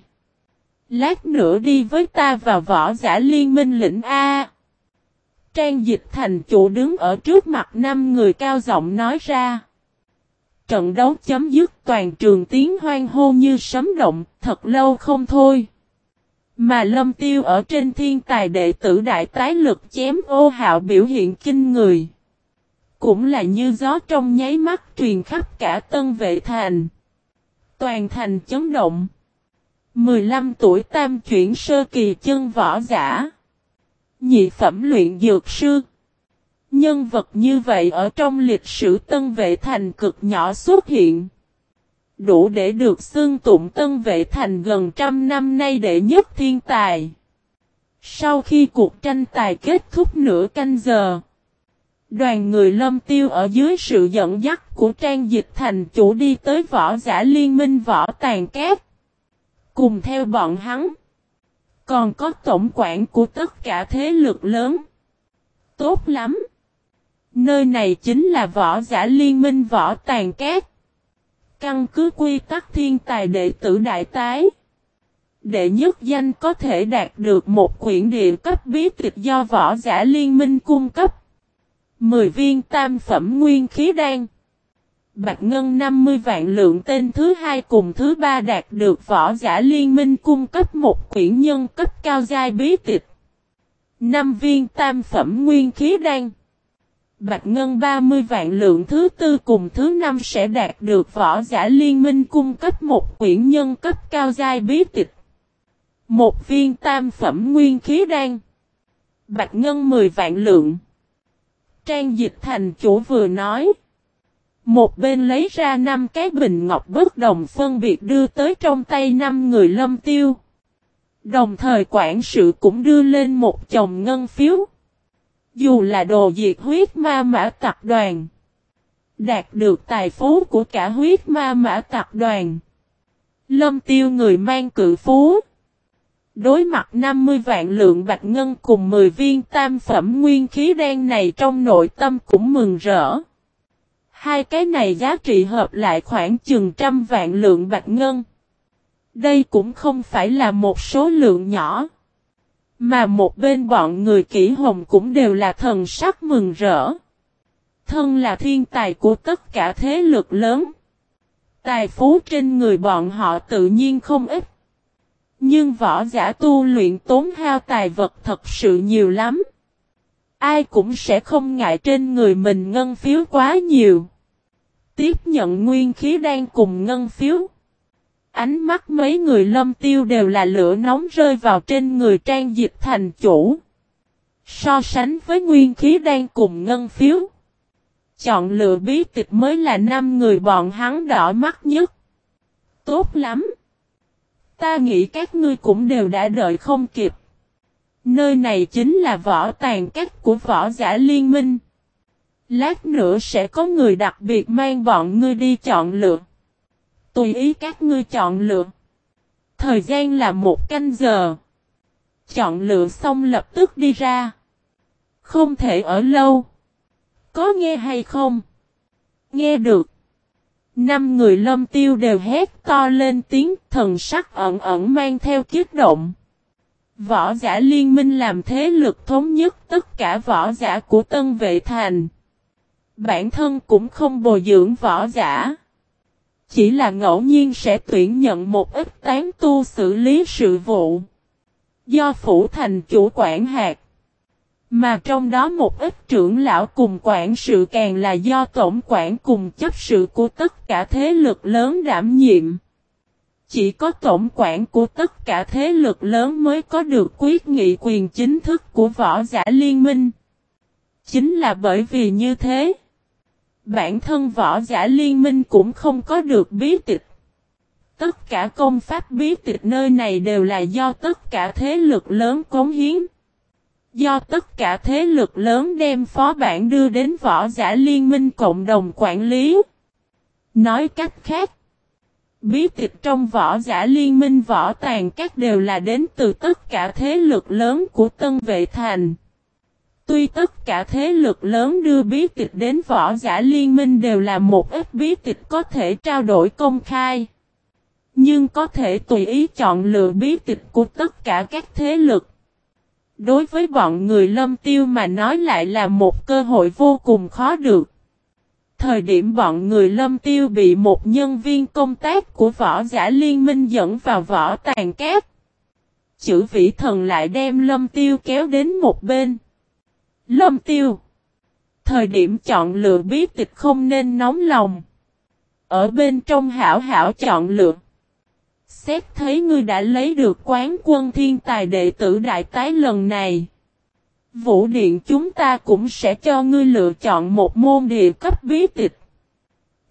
Lát nữa đi với ta vào võ giả liên minh lĩnh A. Trang dịch thành chủ đứng ở trước mặt năm người cao giọng nói ra. Trận đấu chấm dứt toàn trường tiếng hoang hô như sấm động, thật lâu không thôi. Mà lâm tiêu ở trên thiên tài đệ tử đại tái lực chém ô hạo biểu hiện kinh người. Cũng là như gió trong nháy mắt truyền khắp cả tân vệ thành. Toàn thành chấn động. 15 tuổi tam chuyển sơ kỳ chân võ giả. Nhị phẩm luyện dược sư. Nhân vật như vậy ở trong lịch sử tân vệ thành cực nhỏ xuất hiện. Đủ để được xưng tụng tân vệ thành gần trăm năm nay đệ nhất thiên tài. Sau khi cuộc tranh tài kết thúc nửa canh giờ. Đoàn người lâm tiêu ở dưới sự dẫn dắt của trang dịch thành chủ đi tới võ giả liên minh võ tàn kép. Cùng theo bọn hắn. Còn có tổng quản của tất cả thế lực lớn. Tốt lắm. Nơi này chính là võ giả liên minh võ tàn cát. Căn cứ quy tắc thiên tài đệ tử đại tái. Đệ nhất danh có thể đạt được một quyển địa cấp bí tịch do võ giả liên minh cung cấp. 10 viên tam phẩm nguyên khí đan. Bạch Ngân 50 vạn lượng tên thứ hai cùng thứ ba đạt được võ giả liên minh cung cấp một quyển nhân cấp cao giai bí tịch. 5 viên tam phẩm nguyên khí đan. Bạch Ngân 30 vạn lượng thứ tư cùng thứ năm sẽ đạt được võ giả liên minh cung cấp một quyển nhân cấp cao giai bí tịch. Một viên tam phẩm nguyên khí đan. Bạch Ngân 10 vạn lượng. Trang dịch thành chủ vừa nói. Một bên lấy ra năm cái bình ngọc bất đồng phân biệt đưa tới trong tay năm người lâm tiêu. Đồng thời quản sự cũng đưa lên một chồng ngân phiếu. Dù là đồ diệt huyết ma mã tập đoàn. Đạt được tài phú của cả huyết ma mã tập đoàn. Lâm tiêu người mang cự phú. Đối mặt 50 vạn lượng bạch ngân cùng 10 viên tam phẩm nguyên khí đen này trong nội tâm cũng mừng rỡ. Hai cái này giá trị hợp lại khoảng chừng trăm vạn lượng bạch ngân. Đây cũng không phải là một số lượng nhỏ. Mà một bên bọn người kỹ hồng cũng đều là thần sắc mừng rỡ. Thân là thiên tài của tất cả thế lực lớn. Tài phú trên người bọn họ tự nhiên không ít. Nhưng võ giả tu luyện tốn hao tài vật thật sự nhiều lắm. Ai cũng sẽ không ngại trên người mình ngân phiếu quá nhiều. Tiếp nhận nguyên khí đang cùng ngân phiếu. Ánh mắt mấy người lâm tiêu đều là lửa nóng rơi vào trên người trang dịch thành chủ. So sánh với nguyên khí đang cùng ngân phiếu. Chọn lựa bí tịch mới là năm người bọn hắn đỏ mắt nhất. Tốt lắm. Ta nghĩ các ngươi cũng đều đã đợi không kịp. Nơi này chính là võ tàn cách của võ giả liên minh. Lát nữa sẽ có người đặc biệt mang bọn ngươi đi chọn lựa. Tùy ý các ngươi chọn lựa. Thời gian là một canh giờ. Chọn lựa xong lập tức đi ra. Không thể ở lâu. Có nghe hay không? Nghe được. Năm người lâm tiêu đều hét to lên tiếng, thần sắc ẩn ẩn mang theo kiết động. Võ giả liên minh làm thế lực thống nhất tất cả võ giả của Tân Vệ Thành. Bản thân cũng không bồi dưỡng võ giả. Chỉ là ngẫu nhiên sẽ tuyển nhận một ít tán tu xử lý sự vụ. Do phủ thành chủ quản hạt. Mà trong đó một ít trưởng lão cùng quản sự càng là do tổng quản cùng chấp sự của tất cả thế lực lớn đảm nhiệm. Chỉ có tổng quản của tất cả thế lực lớn mới có được quyết nghị quyền chính thức của võ giả liên minh. Chính là bởi vì như thế. Bản thân võ giả liên minh cũng không có được bí tịch. Tất cả công pháp bí tịch nơi này đều là do tất cả thế lực lớn cống hiến. Do tất cả thế lực lớn đem phó bản đưa đến võ giả liên minh cộng đồng quản lý. Nói cách khác, bí tịch trong võ giả liên minh võ tàn các đều là đến từ tất cả thế lực lớn của Tân Vệ Thành. Tuy tất cả thế lực lớn đưa bí tịch đến võ giả liên minh đều là một ít bí tịch có thể trao đổi công khai. Nhưng có thể tùy ý chọn lựa bí tịch của tất cả các thế lực. Đối với bọn người lâm tiêu mà nói lại là một cơ hội vô cùng khó được. Thời điểm bọn người lâm tiêu bị một nhân viên công tác của võ giả liên minh dẫn vào võ tàn cát. Chữ vĩ thần lại đem lâm tiêu kéo đến một bên. Lâm tiêu. Thời điểm chọn lựa bí tịch không nên nóng lòng. Ở bên trong hảo hảo chọn lựa. Xét thấy ngươi đã lấy được quán quân thiên tài đệ tử đại tái lần này. Vũ điện chúng ta cũng sẽ cho ngươi lựa chọn một môn địa cấp bí tịch.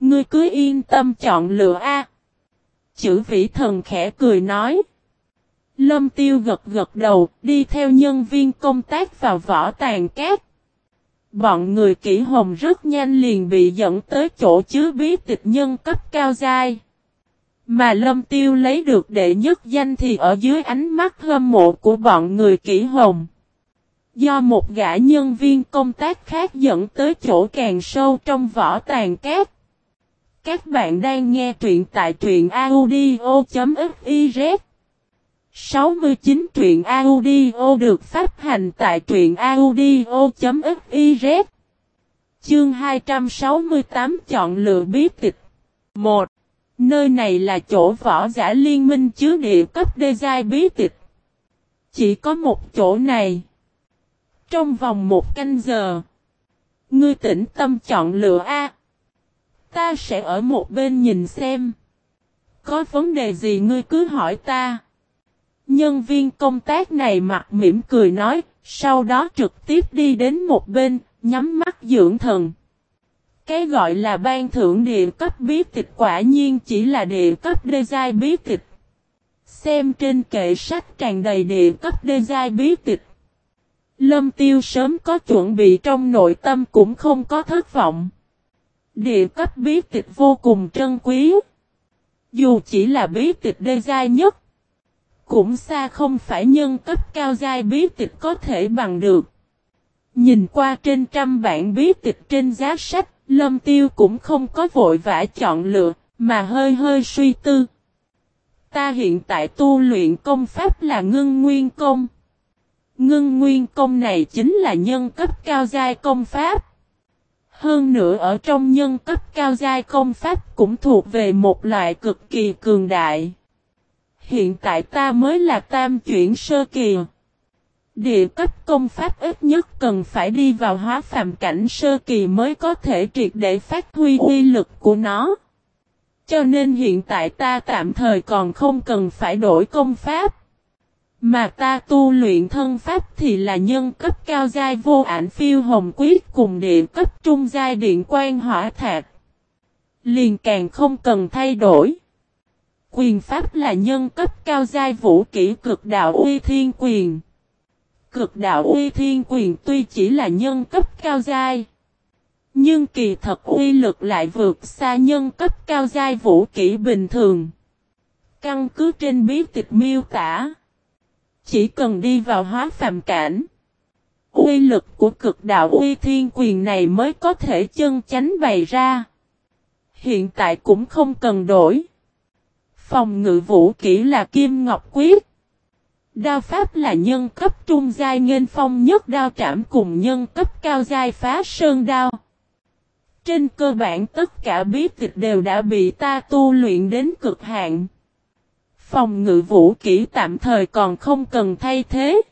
Ngươi cứ yên tâm chọn lựa A. Chữ vĩ thần khẽ cười nói. Lâm tiêu gật gật đầu, đi theo nhân viên công tác vào võ tàn cát. Bọn người kỹ hồng rất nhanh liền bị dẫn tới chỗ chứa bí tịch nhân cấp cao dai. Mà lâm tiêu lấy được đệ nhất danh thì ở dưới ánh mắt hâm mộ của bọn người kỹ hồng. Do một gã nhân viên công tác khác dẫn tới chỗ càng sâu trong vỏ tàn cát. Các bạn đang nghe truyện tại truyện audio.fiz 69 truyện audio được phát hành tại truyện audio.fiz Chương 268 chọn lựa bí tịch 1. Nơi này là chỗ võ giả liên minh chứa địa cấp đê giai bí tịch. Chỉ có một chỗ này. Trong vòng một canh giờ. Ngươi tĩnh tâm chọn lựa A. Ta sẽ ở một bên nhìn xem. Có vấn đề gì ngươi cứ hỏi ta. Nhân viên công tác này mặt mỉm cười nói, sau đó trực tiếp đi đến một bên, nhắm mắt dưỡng thần. Cái gọi là ban thưởng địa cấp bí tịch quả nhiên chỉ là địa cấp đê giai bí tịch. Xem trên kệ sách tràn đầy địa cấp đê giai bí tịch. Lâm tiêu sớm có chuẩn bị trong nội tâm cũng không có thất vọng. Địa cấp bí tịch vô cùng trân quý. Dù chỉ là bí tịch đê giai nhất. Cũng xa không phải nhân cấp cao giai bí tịch có thể bằng được. Nhìn qua trên trăm bản bí tịch trên giá sách, Lâm Tiêu cũng không có vội vã chọn lựa, mà hơi hơi suy tư. Ta hiện tại tu luyện công pháp là ngưng nguyên công. Ngưng nguyên công này chính là nhân cấp cao giai công pháp. Hơn nữa ở trong nhân cấp cao giai công pháp cũng thuộc về một loại cực kỳ cường đại. Hiện tại ta mới là tam chuyển sơ kỳ. Địa cấp công pháp ít nhất cần phải đi vào hóa phàm cảnh sơ kỳ mới có thể triệt để phát huy uy lực của nó. Cho nên hiện tại ta tạm thời còn không cần phải đổi công pháp. Mà ta tu luyện thân pháp thì là nhân cấp cao giai vô ảnh phiêu hồng quyết cùng địa cấp trung giai điện quan hỏa thạc. Liền càng không cần thay đổi. Quyền pháp là nhân cấp cao giai vũ kỹ cực đạo uy thiên quyền. Cực đạo uy thiên quyền tuy chỉ là nhân cấp cao giai. Nhưng kỳ thật uy lực lại vượt xa nhân cấp cao giai vũ kỹ bình thường. Căn cứ trên bí tịch miêu tả. Chỉ cần đi vào hóa phàm cảnh. Uy lực của cực đạo uy thiên quyền này mới có thể chân chánh bày ra. Hiện tại cũng không cần đổi. Phòng ngự vũ kỹ là Kim Ngọc Quyết. Đao pháp là nhân cấp trung giai nghênh phong nhất đao trảm cùng nhân cấp cao giai phá sơn đao. Trên cơ bản tất cả bí tịch đều đã bị ta tu luyện đến cực hạn. Phòng ngự vũ kỹ tạm thời còn không cần thay thế.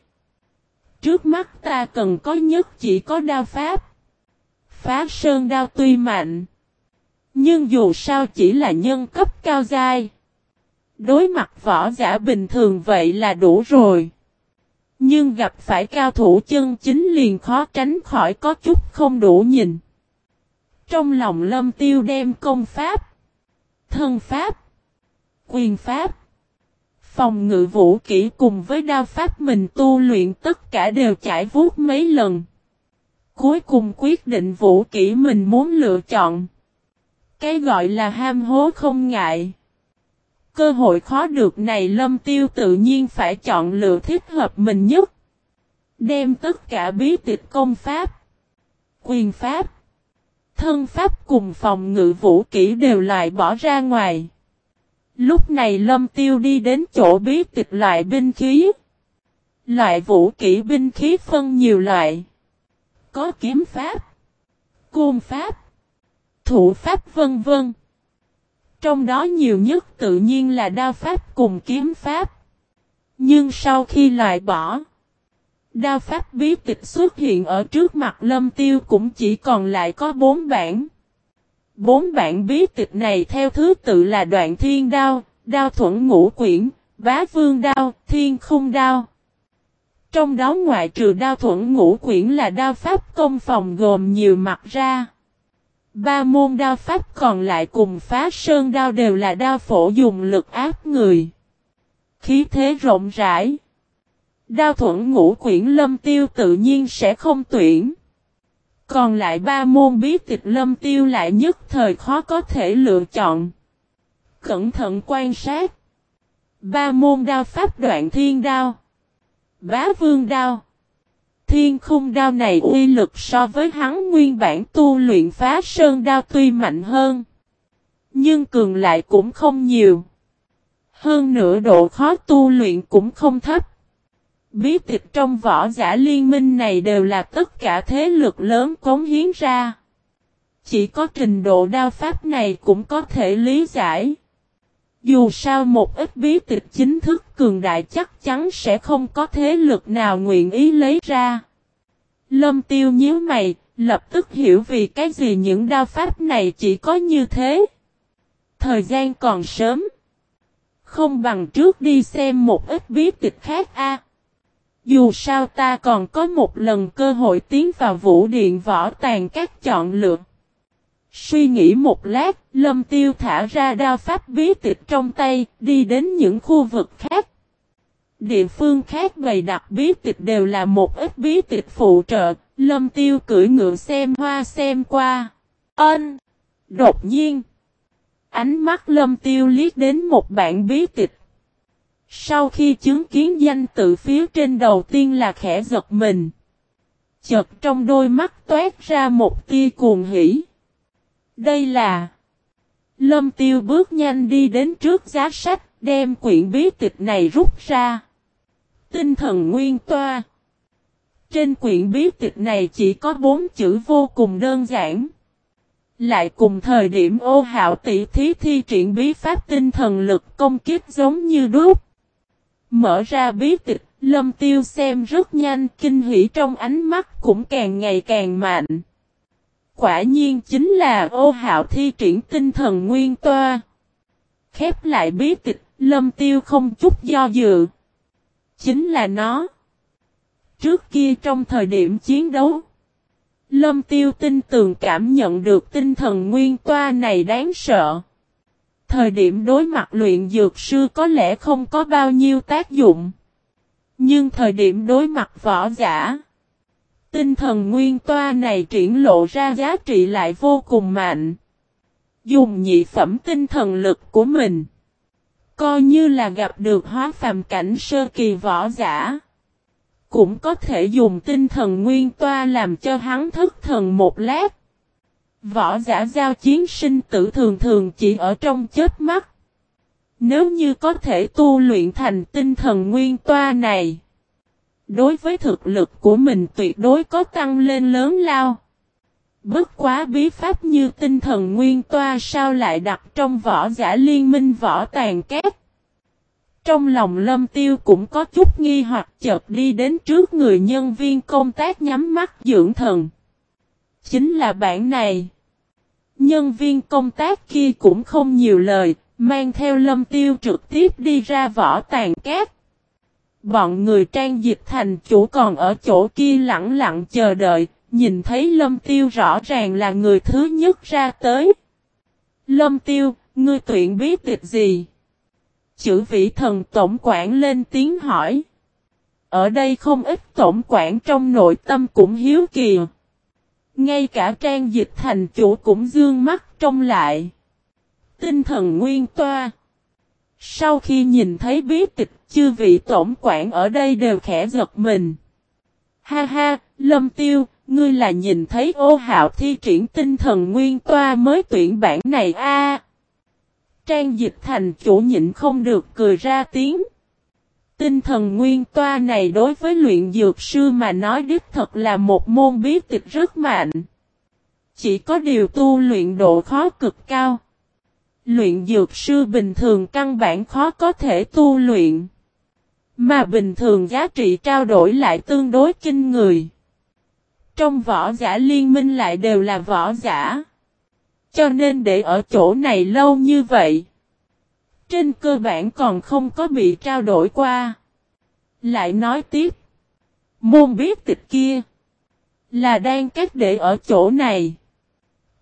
Trước mắt ta cần có nhất chỉ có đao pháp. Phá sơn đao tuy mạnh. Nhưng dù sao chỉ là nhân cấp cao giai. Đối mặt võ giả bình thường vậy là đủ rồi. Nhưng gặp phải cao thủ chân chính liền khó tránh khỏi có chút không đủ nhìn. Trong lòng lâm tiêu đem công pháp, thân pháp, quyền pháp, Phòng ngự vũ kỹ cùng với đao pháp mình tu luyện tất cả đều chải vuốt mấy lần. Cuối cùng quyết định vũ kỹ mình muốn lựa chọn. Cái gọi là ham hố không ngại. Cơ hội khó được này lâm tiêu tự nhiên phải chọn lựa thích hợp mình nhất. Đem tất cả bí tịch công pháp, quyền pháp, thân pháp cùng phòng ngự vũ kỹ đều lại bỏ ra ngoài. Lúc này lâm tiêu đi đến chỗ bí tịch loại binh khí. Loại vũ kỹ binh khí phân nhiều loại. Có kiếm pháp, cung pháp, thủ pháp vân vân. Trong đó nhiều nhất tự nhiên là đao pháp cùng kiếm pháp. Nhưng sau khi loại bỏ, đao pháp bí tịch xuất hiện ở trước mặt lâm tiêu cũng chỉ còn lại có bốn bản. Bốn bản bí tịch này theo thứ tự là đoạn thiên đao, đao thuẫn ngũ quyển, bá vương đao, thiên khung đao. Trong đó ngoại trừ đao thuẫn ngũ quyển là đao pháp công phòng gồm nhiều mặt ra. Ba môn đao pháp còn lại cùng phá sơn đao đều là đao phổ dùng lực áp người. Khí thế rộng rãi. Đao thuẫn ngũ quyển lâm tiêu tự nhiên sẽ không tuyển. Còn lại ba môn bí tịch lâm tiêu lại nhất thời khó có thể lựa chọn. Cẩn thận quan sát. Ba môn đao pháp đoạn thiên đao. Bá vương đao. Thiên khung đao này uy lực so với hắn nguyên bản tu luyện phá sơn đao tuy mạnh hơn. Nhưng cường lại cũng không nhiều. Hơn nữa độ khó tu luyện cũng không thấp. Bí tịch trong võ giả liên minh này đều là tất cả thế lực lớn cống hiến ra. Chỉ có trình độ đao pháp này cũng có thể lý giải. Dù sao một ít bí tịch chính thức cường đại chắc chắn sẽ không có thế lực nào nguyện ý lấy ra. Lâm tiêu nhíu mày, lập tức hiểu vì cái gì những đao pháp này chỉ có như thế. Thời gian còn sớm. Không bằng trước đi xem một ít bí tịch khác a. Dù sao ta còn có một lần cơ hội tiến vào vũ điện võ tàn các chọn lựa. Suy nghĩ một lát, lâm tiêu thả ra đao pháp bí tịch trong tay, đi đến những khu vực khác. Địa phương khác bày đặt bí tịch đều là một ít bí tịch phụ trợ, lâm tiêu cưỡi ngựa xem hoa xem qua. Ân! Đột nhiên! Ánh mắt lâm tiêu liếc đến một bản bí tịch. Sau khi chứng kiến danh tự phía trên đầu tiên là khẽ giật mình. Chợt trong đôi mắt toát ra một tia cuồng hỉ. Đây là... Lâm tiêu bước nhanh đi đến trước giá sách, đem quyển bí tịch này rút ra. Tinh thần nguyên toa. Trên quyển bí tịch này chỉ có bốn chữ vô cùng đơn giản. Lại cùng thời điểm ô hạo tỷ thí thi triển bí pháp tinh thần lực công kiếp giống như đúc. Mở ra bí tịch, lâm tiêu xem rất nhanh kinh hỉ trong ánh mắt cũng càng ngày càng mạnh. Quả nhiên chính là ô hạo thi triển tinh thần nguyên toa. Khép lại bí tịch, lâm tiêu không chút do dự. Chính là nó. Trước kia trong thời điểm chiến đấu, lâm tiêu tin tường cảm nhận được tinh thần nguyên toa này đáng sợ. Thời điểm đối mặt luyện dược sư có lẽ không có bao nhiêu tác dụng. Nhưng thời điểm đối mặt võ giả, tinh thần nguyên toa này triển lộ ra giá trị lại vô cùng mạnh. Dùng nhị phẩm tinh thần lực của mình. Coi như là gặp được hóa phàm cảnh sơ kỳ võ giả. Cũng có thể dùng tinh thần nguyên toa làm cho hắn thức thần một lát. Võ giả giao chiến sinh tử thường thường chỉ ở trong chết mắt. Nếu như có thể tu luyện thành tinh thần nguyên toa này. Đối với thực lực của mình tuyệt đối có tăng lên lớn lao. Bất quá bí pháp như tinh thần nguyên toa sao lại đặt trong võ giả liên minh võ tàn kép? Trong lòng lâm tiêu cũng có chút nghi hoặc chợt đi đến trước người nhân viên công tác nhắm mắt dưỡng thần. Chính là bản này. Nhân viên công tác kia cũng không nhiều lời, mang theo lâm tiêu trực tiếp đi ra võ tàn cát. Bọn người trang dịch thành chủ còn ở chỗ kia lặng lặng chờ đợi, nhìn thấy lâm tiêu rõ ràng là người thứ nhất ra tới. Lâm tiêu, ngươi tuyển bí tịch gì? Chữ vị thần tổng quản lên tiếng hỏi. Ở đây không ít tổng quản trong nội tâm cũng hiếu kỳ. Ngay cả trang dịch thành chủ cũng dương mắt trông lại. Tinh thần nguyên toa. Sau khi nhìn thấy bí tịch chư vị tổng quản ở đây đều khẽ giật mình. Ha ha, lâm tiêu, ngươi là nhìn thấy ô hạo thi triển tinh thần nguyên toa mới tuyển bản này a Trang dịch thành chủ nhịn không được cười ra tiếng. Tinh thần nguyên toa này đối với luyện dược sư mà nói đích thật là một môn bí tịch rất mạnh. Chỉ có điều tu luyện độ khó cực cao. Luyện dược sư bình thường căn bản khó có thể tu luyện. Mà bình thường giá trị trao đổi lại tương đối kinh người. Trong võ giả liên minh lại đều là võ giả. Cho nên để ở chỗ này lâu như vậy. Trên cơ bản còn không có bị trao đổi qua. Lại nói tiếp. Môn biết tịch kia. Là đang cách để ở chỗ này.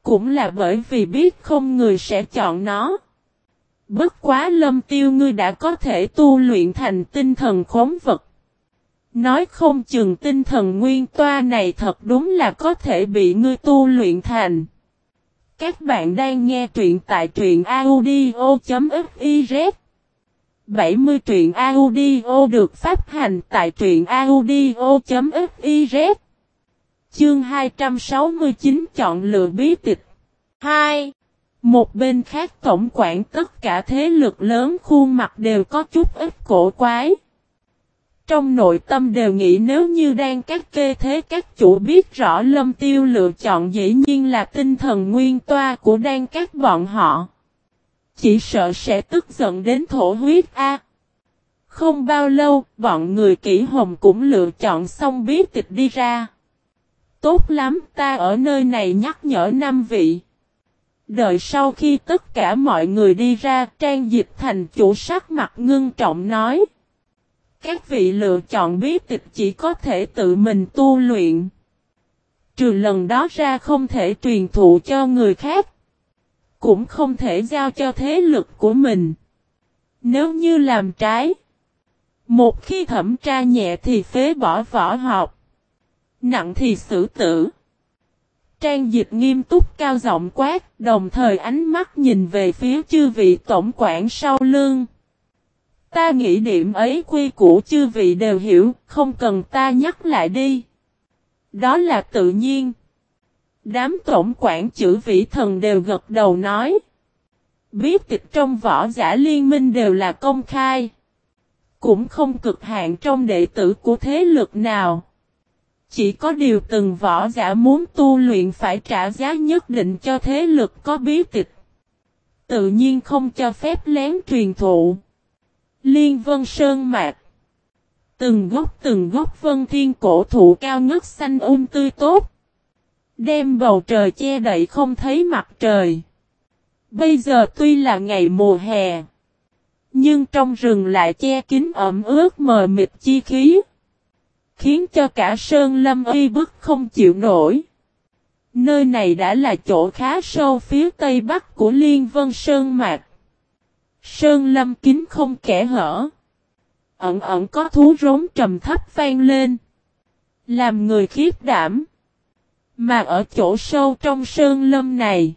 Cũng là bởi vì biết không người sẽ chọn nó. Bất quá lâm tiêu ngươi đã có thể tu luyện thành tinh thần khống vật. Nói không chừng tinh thần nguyên toa này thật đúng là có thể bị ngươi tu luyện thành. Các bạn đang nghe truyện tại truyện audio.fiz 70 truyện audio được phát hành tại truyện audio.fiz Chương 269 chọn lựa bí tịch 2. Một bên khác tổng quản tất cả thế lực lớn khuôn mặt đều có chút ít cổ quái. Trong nội tâm đều nghĩ nếu như đang các kê thế các chủ biết rõ lâm tiêu lựa chọn dĩ nhiên là tinh thần nguyên toa của đang các bọn họ. Chỉ sợ sẽ tức giận đến thổ huyết A. Không bao lâu, bọn người kỹ hồng cũng lựa chọn xong bí tịch đi ra. Tốt lắm, ta ở nơi này nhắc nhở năm vị. Đợi sau khi tất cả mọi người đi ra, trang dịch thành chủ sắc mặt ngưng trọng nói. Các vị lựa chọn bí tịch chỉ có thể tự mình tu luyện. Trừ lần đó ra không thể truyền thụ cho người khác. Cũng không thể giao cho thế lực của mình. Nếu như làm trái. Một khi thẩm tra nhẹ thì phế bỏ võ học. Nặng thì xử tử. Trang dịch nghiêm túc cao giọng quát, đồng thời ánh mắt nhìn về phía chư vị tổng quản sau lưng. Ta nghĩ điểm ấy quy củ chư vị đều hiểu, không cần ta nhắc lại đi. Đó là tự nhiên. Đám tổng quản chữ vị thần đều gật đầu nói. bí tịch trong võ giả liên minh đều là công khai. Cũng không cực hạn trong đệ tử của thế lực nào. Chỉ có điều từng võ giả muốn tu luyện phải trả giá nhất định cho thế lực có bí tịch. Tự nhiên không cho phép lén truyền thụ. Liên vân sơn mạc. Từng gốc từng gốc vân thiên cổ thụ cao ngất xanh um tươi tốt. Đem bầu trời che đậy không thấy mặt trời. Bây giờ tuy là ngày mùa hè. Nhưng trong rừng lại che kín ẩm ướt mờ mịt chi khí. Khiến cho cả Sơn Lâm uy bức không chịu nổi. Nơi này đã là chỗ khá sâu phía tây bắc của Liên Vân Sơn Mạc. Sơn Lâm kín không kẻ hở. Ẩn ẩn có thú rống trầm thấp vang lên. Làm người khiếp đảm. Mà ở chỗ sâu trong Sơn Lâm này.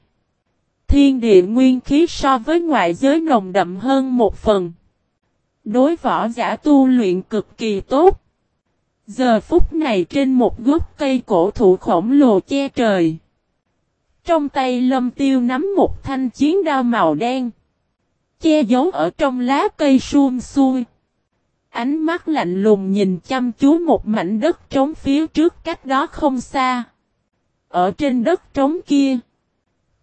Thiên địa nguyên khí so với ngoại giới nồng đậm hơn một phần. Đối võ giả tu luyện cực kỳ tốt. Giờ phút này trên một gốc cây cổ thụ khổng lồ che trời. Trong tay lâm tiêu nắm một thanh chiến đao màu đen. Che giấu ở trong lá cây suôn xuôi. Ánh mắt lạnh lùng nhìn chăm chú một mảnh đất trống phía trước cách đó không xa. Ở trên đất trống kia.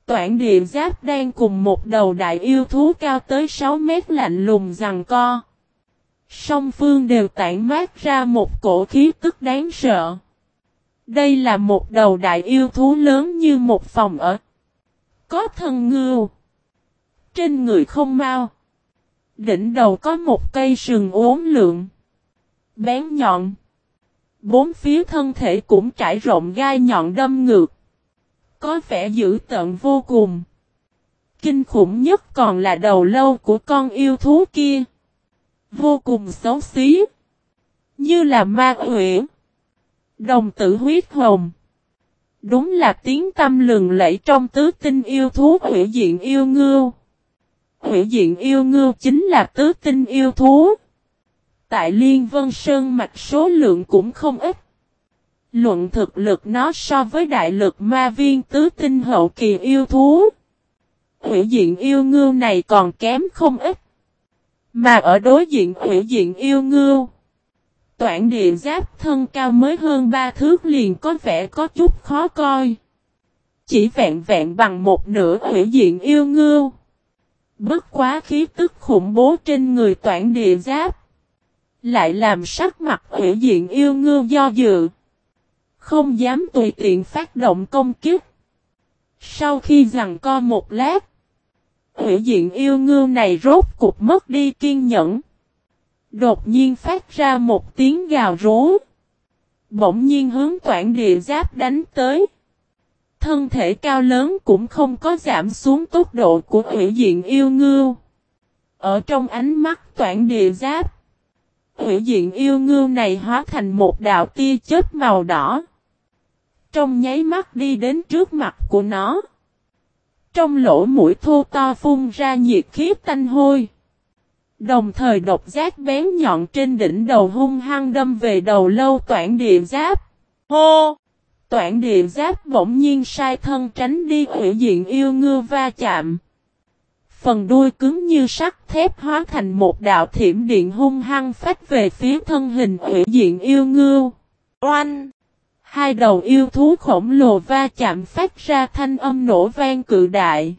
Toản địa giáp đang cùng một đầu đại yêu thú cao tới 6 mét lạnh lùng rằng co. Song phương đều tản mát ra một cổ khí tức đáng sợ. Đây là một đầu đại yêu thú lớn như một phòng ở. Có thân ngưu. Trên người không mau. Đỉnh đầu có một cây sừng uốn lượng. Bén nhọn. Bốn phía thân thể cũng trải rộng gai nhọn đâm ngược. Có vẻ dữ tận vô cùng. kinh khủng nhất còn là đầu lâu của con yêu thú kia. Vô cùng xấu xí. Như là ma huyễn. Đồng tử huyết hồng. Đúng là tiếng tâm lừng lẫy trong tứ tinh yêu thú hủy diện yêu ngưu. Hủy diện yêu ngưu chính là tứ tinh yêu thú. Tại Liên Vân Sơn mạch số lượng cũng không ít. Luận thực lực nó so với đại lực ma viên tứ tinh hậu kỳ yêu thú. Hủy diện yêu ngưu này còn kém không ít. Mà ở đối diện hủy diện yêu ngưu. Toản địa giáp thân cao mới hơn ba thước liền có vẻ có chút khó coi. Chỉ vẹn vẹn bằng một nửa hủy diện yêu ngưu. Bất quá khí tức khủng bố trên người toản địa giáp. Lại làm sắc mặt hủy diện yêu ngư do dự. Không dám tùy tiện phát động công kiếp. Sau khi rằng co một lát. Hủy diện yêu ngư này rốt cục mất đi kiên nhẫn. Đột nhiên phát ra một tiếng gào rú. Bỗng nhiên hướng toản địa giáp đánh tới. Thân thể cao lớn cũng không có giảm xuống tốc độ của hủy diện yêu ngưu. Ở trong ánh mắt toản địa giáp. Hủy diện yêu ngưu này hóa thành một đạo tia chết màu đỏ. Trong nháy mắt đi đến trước mặt của nó. Trong lỗ mũi thô to phun ra nhiệt khí tanh hôi. Đồng thời độc giác bén nhọn trên đỉnh đầu hung hăng đâm về đầu lâu toản địa giáp. Hô! Toản địa giáp bỗng nhiên sai thân tránh đi hủy diện yêu ngư va chạm. Phần đuôi cứng như sắt thép hóa thành một đạo thiểm điện hung hăng phách về phía thân hình hủy diện yêu ngư. Oanh! Hai đầu yêu thú khổng lồ va chạm phát ra thanh âm nổ vang cự đại.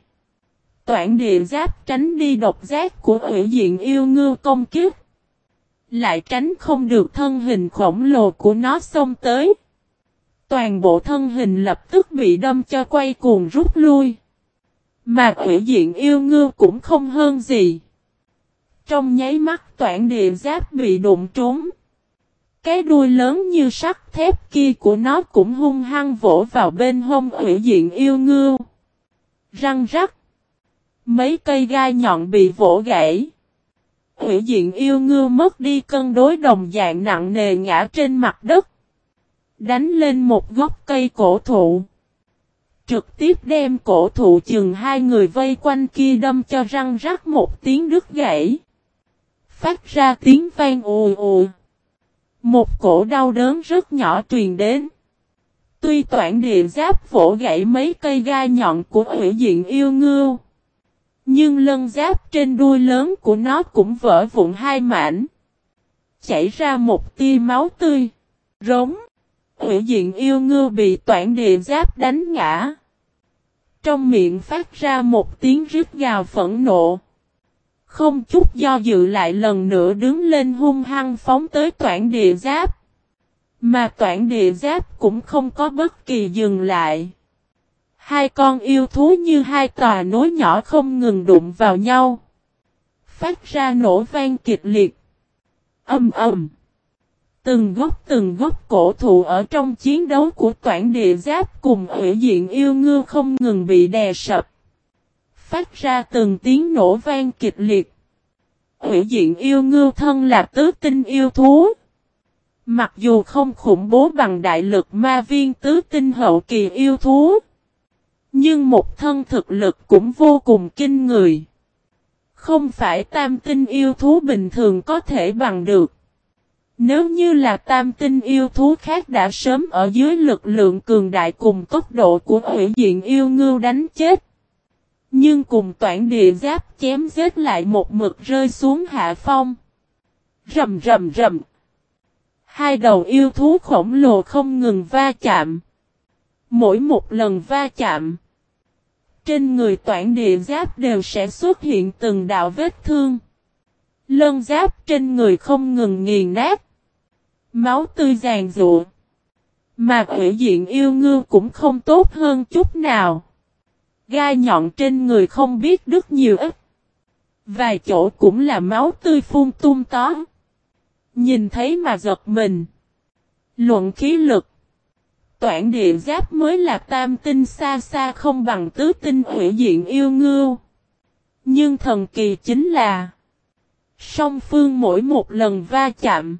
Toản địa giáp tránh đi độc giác của hủy diện yêu ngư công kiếp. Lại tránh không được thân hình khổng lồ của nó xông tới. Toàn bộ thân hình lập tức bị đâm cho quay cuồng rút lui. Mà quỷ diện yêu ngư cũng không hơn gì. Trong nháy mắt toản địa giáp bị đụng trúng. Cái đuôi lớn như sắt thép kia của nó cũng hung hăng vỗ vào bên hông quỷ diện yêu ngư. Răng rắc. Mấy cây gai nhọn bị vỗ gãy. Quỷ diện yêu ngư mất đi cân đối đồng dạng nặng nề ngã trên mặt đất. Đánh lên một gốc cây cổ thụ. Trực tiếp đem cổ thụ chừng hai người vây quanh kia đâm cho răng rắc một tiếng đứt gãy. Phát ra tiếng vang ồ ồ. Một cổ đau đớn rất nhỏ truyền đến. Tuy toản địa giáp vỗ gãy mấy cây gai nhọn của hữu diện yêu ngưu. Nhưng lân giáp trên đuôi lớn của nó cũng vỡ vụn hai mảnh. Chảy ra một tia máu tươi. Rống. Hữu diện yêu ngư bị toản địa giáp đánh ngã. Trong miệng phát ra một tiếng rít gào phẫn nộ. Không chút do dự lại lần nữa đứng lên hung hăng phóng tới toản địa giáp. Mà toản địa giáp cũng không có bất kỳ dừng lại. Hai con yêu thú như hai tòa nối nhỏ không ngừng đụng vào nhau. Phát ra nổ vang kịch liệt. Âm ầm. Từng gốc từng gốc cổ thụ ở trong chiến đấu của toản địa giáp cùng hủy diện yêu ngư không ngừng bị đè sập. Phát ra từng tiếng nổ vang kịch liệt. Hủy diện yêu ngư thân là tứ tinh yêu thú. Mặc dù không khủng bố bằng đại lực ma viên tứ tinh hậu kỳ yêu thú. Nhưng một thân thực lực cũng vô cùng kinh người. Không phải tam tinh yêu thú bình thường có thể bằng được. Nếu như là tam tinh yêu thú khác đã sớm ở dưới lực lượng cường đại cùng tốc độ của hủy diện yêu ngưu đánh chết. Nhưng cùng toản địa giáp chém giết lại một mực rơi xuống hạ phong. Rầm rầm rầm. Hai đầu yêu thú khổng lồ không ngừng va chạm. Mỗi một lần va chạm. Trên người toản địa giáp đều sẽ xuất hiện từng đạo vết thương. Lân giáp trên người không ngừng nghiền nát. Máu tươi giàn ruộng. Mà hủy diện yêu ngư cũng không tốt hơn chút nào. Gai nhọn trên người không biết đứt nhiều ít. Vài chỗ cũng là máu tươi phun tung tó. Nhìn thấy mà giật mình. Luận khí lực. Toản địa giáp mới là tam tinh xa xa không bằng tứ tinh hủy diện yêu ngưu. Nhưng thần kỳ chính là Song phương mỗi một lần va chạm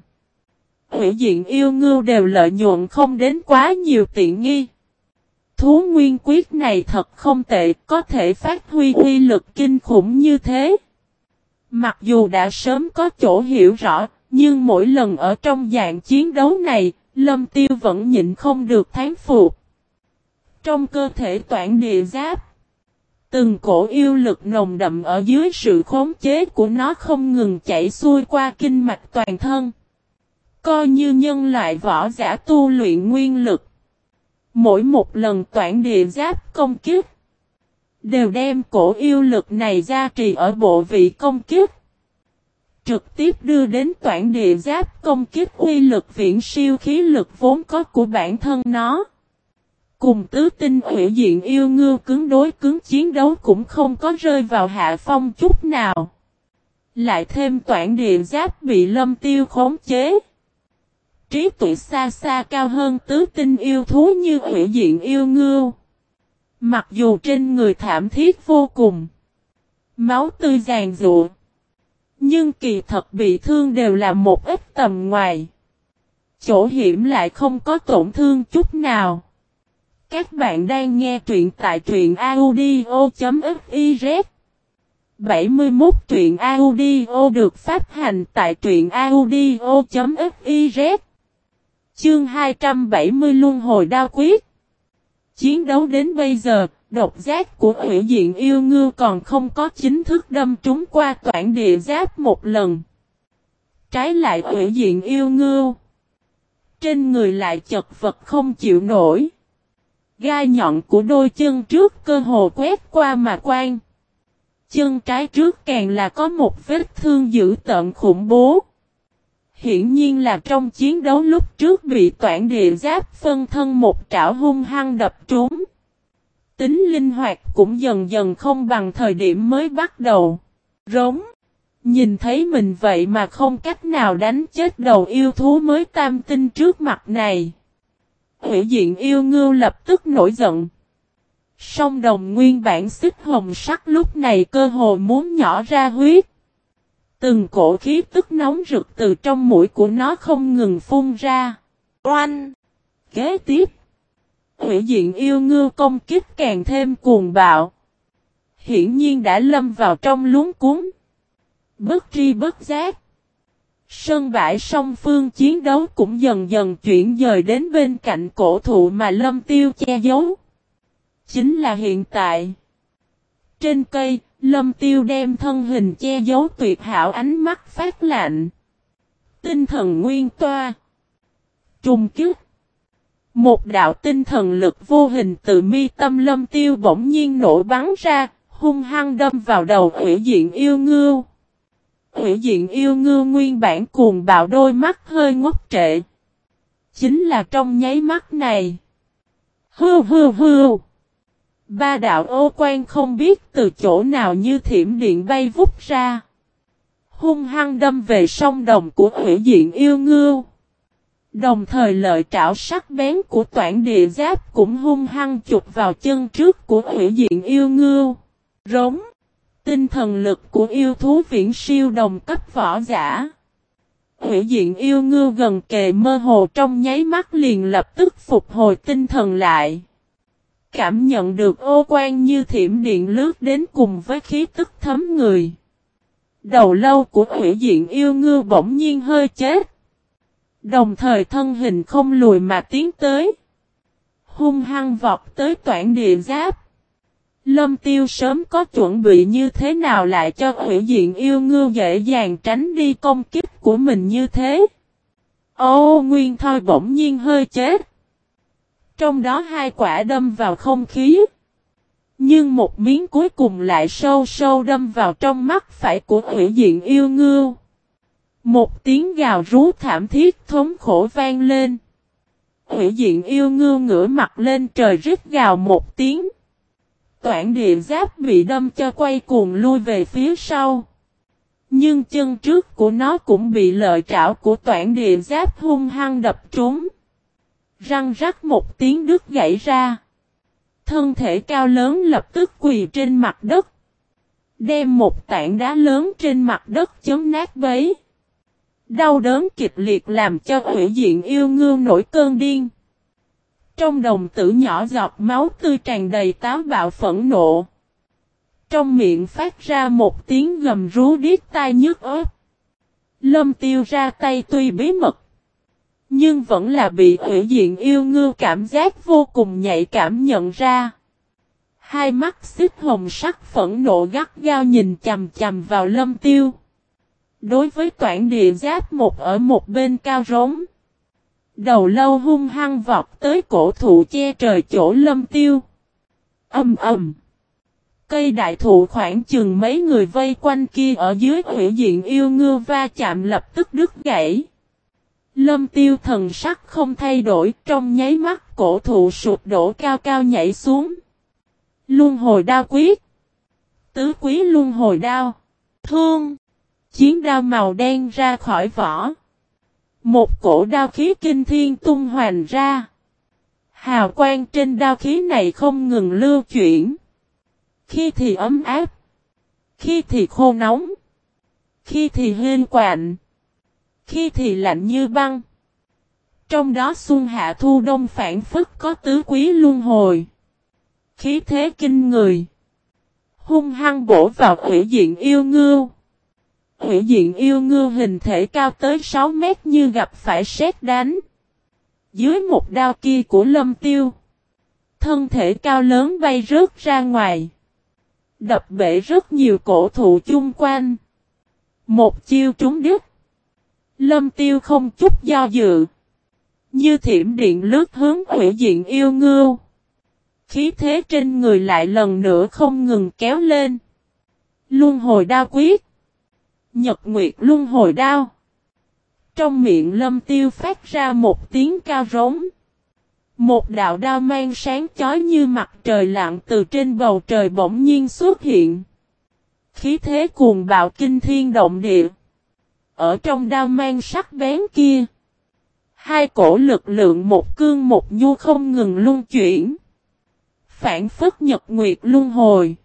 Hủy diện yêu ngưu đều lợi nhuận không đến quá nhiều tiện nghi. Thú nguyên quyết này thật không tệ, Có thể phát huy uy lực kinh khủng như thế. Mặc dù đã sớm có chỗ hiểu rõ, Nhưng mỗi lần ở trong dạng chiến đấu này, Lâm tiêu vẫn nhịn không được thán phục. Trong cơ thể toản địa giáp, Từng cổ yêu lực nồng đậm ở dưới sự khống chế của nó không ngừng chảy xuôi qua kinh mạch toàn thân. Coi như nhân loại võ giả tu luyện nguyên lực. Mỗi một lần toản địa giáp công kiếp. Đều đem cổ yêu lực này ra trì ở bộ vị công kiếp. Trực tiếp đưa đến toản địa giáp công kiếp uy lực viễn siêu khí lực vốn có của bản thân nó. Cùng tứ tinh hủy diện yêu ngư cứng đối cứng chiến đấu cũng không có rơi vào hạ phong chút nào. Lại thêm toản địa giáp bị lâm tiêu khống chế. Trí tuệ xa xa cao hơn tứ tinh yêu thú như hủy diện yêu ngưu Mặc dù trên người thảm thiết vô cùng. Máu tươi ràng rụa. Nhưng kỳ thật bị thương đều là một ít tầm ngoài. Chỗ hiểm lại không có tổn thương chút nào. Các bạn đang nghe truyện tại truyện audio.fiz 71 truyện audio được phát hành tại truyện audio.fiz Chương 270 Luân Hồi Đao Quyết Chiến đấu đến bây giờ, độc giác của hủy diện yêu ngư còn không có chính thức đâm trúng qua toản địa giáp một lần. Trái lại hủy diện yêu ngư. Trên người lại chật vật không chịu nổi. Gai nhọn của đôi chân trước cơ hồ quét qua mà quan. Chân trái trước càng là có một vết thương dữ tận khủng bố. Hiển nhiên là trong chiến đấu lúc trước bị toản địa giáp phân thân một trảo hung hăng đập trúng. Tính linh hoạt cũng dần dần không bằng thời điểm mới bắt đầu. Rống. Nhìn thấy mình vậy mà không cách nào đánh chết đầu yêu thú mới tam tinh trước mặt này. Hữu diện yêu ngưu lập tức nổi giận. Song đồng nguyên bản xích hồng sắc lúc này cơ hồ muốn nhỏ ra huyết. Từng cổ khí tức nóng rực từ trong mũi của nó không ngừng phun ra. Oanh! Kế tiếp. Hủy diện yêu ngư công kích càng thêm cuồng bạo. Hiển nhiên đã lâm vào trong luống cuốn. Bất tri bất giác. Sân bãi song phương chiến đấu cũng dần dần chuyển dời đến bên cạnh cổ thụ mà lâm tiêu che giấu. Chính là hiện tại. Trên cây, lâm tiêu đem thân hình che giấu tuyệt hảo ánh mắt phát lạnh. Tinh thần nguyên toa. Trùng kiếp. Một đạo tinh thần lực vô hình từ mi tâm lâm tiêu bỗng nhiên nổ bắn ra, hung hăng đâm vào đầu hủy diện yêu ngưu. Hủy diện yêu ngưu nguyên bản cuồng bạo đôi mắt hơi ngốc trệ. Chính là trong nháy mắt này. Hư hư hư. Ba đạo ô quan không biết từ chỗ nào như thiểm điện bay vút ra. Hung hăng đâm về sông đồng của hủy diện yêu ngưu. Đồng thời lợi trảo sắc bén của toản địa giáp cũng hung hăng chụp vào chân trước của hủy diện yêu ngưu. Rống. Tinh thần lực của yêu thú viễn siêu đồng cấp võ giả. Hủy diện yêu ngưu gần kề mơ hồ trong nháy mắt liền lập tức phục hồi tinh thần lại. Cảm nhận được ô quan như thiểm điện lướt đến cùng với khí tức thấm người. Đầu lâu của hủy diện yêu ngư bỗng nhiên hơi chết. Đồng thời thân hình không lùi mà tiến tới. Hung hăng vọt tới toản địa giáp. Lâm tiêu sớm có chuẩn bị như thế nào lại cho hủy diện yêu ngư dễ dàng tránh đi công kích của mình như thế. Ô, nguyên thôi bỗng nhiên hơi chết. Trong đó hai quả đâm vào không khí. Nhưng một miếng cuối cùng lại sâu sâu đâm vào trong mắt phải của hủy diện yêu ngưu. Một tiếng gào rú thảm thiết thống khổ vang lên. Hủy diện yêu ngưu ngửa mặt lên trời rít gào một tiếng. Toản địa giáp bị đâm cho quay cuồng lui về phía sau. Nhưng chân trước của nó cũng bị lợi trảo của toản địa giáp hung hăng đập trúng. Răng rắc một tiếng đứt gãy ra. Thân thể cao lớn lập tức quỳ trên mặt đất. Đem một tảng đá lớn trên mặt đất chấm nát bấy. Đau đớn kịch liệt làm cho hủy diện yêu ngương nổi cơn điên. Trong đồng tử nhỏ giọt máu tươi tràn đầy táo bạo phẫn nộ. Trong miệng phát ra một tiếng gầm rú điếc tai nhức ớt. Lâm tiêu ra tay tuy bí mật. Nhưng vẫn là bị hủy diện yêu ngư cảm giác vô cùng nhạy cảm nhận ra. Hai mắt xích hồng sắc phẫn nộ gắt gao nhìn chầm chầm vào lâm tiêu. Đối với toản địa giáp một ở một bên cao rống. Đầu lâu hung hăng vọt tới cổ thụ che trời chỗ lâm tiêu. Âm ầm. Cây đại thụ khoảng chừng mấy người vây quanh kia ở dưới hủy diện yêu ngư va chạm lập tức đứt gãy. Lâm tiêu thần sắc không thay đổi, trong nháy mắt cổ thụ sụp đổ cao cao nhảy xuống. Luân hồi đao quyết. Tứ quý luân hồi đao. Thương. Chiến đao màu đen ra khỏi vỏ. Một cổ đao khí kinh thiên tung hoành ra. Hào quang trên đao khí này không ngừng lưu chuyển. Khi thì ấm áp. Khi thì khô nóng. Khi thì hên quạnh. Khi thì lạnh như băng. Trong đó xuân hạ thu đông phản phức có tứ quý luân hồi. Khí thế kinh người. Hung hăng bổ vào hủy diện yêu ngưu. Hủy diện yêu ngưu hình thể cao tới 6 mét như gặp phải sét đánh. Dưới một đao kia của lâm tiêu. Thân thể cao lớn bay rớt ra ngoài. Đập bể rất nhiều cổ thụ chung quanh. Một chiêu trúng đứt. Lâm tiêu không chút do dự. Như thiểm điện lướt hướng hủy diện yêu ngưu. Khí thế trên người lại lần nữa không ngừng kéo lên. Luân hồi đao quyết. Nhật Nguyệt luân hồi đao. Trong miệng lâm tiêu phát ra một tiếng cao rống. Một đạo đao mang sáng chói như mặt trời lặng từ trên bầu trời bỗng nhiên xuất hiện. Khí thế cuồng bạo kinh thiên động địa. Ở trong đao mang sắc bén kia. Hai cổ lực lượng một cương một nhu không ngừng luân chuyển. Phản phất nhật nguyệt luân hồi.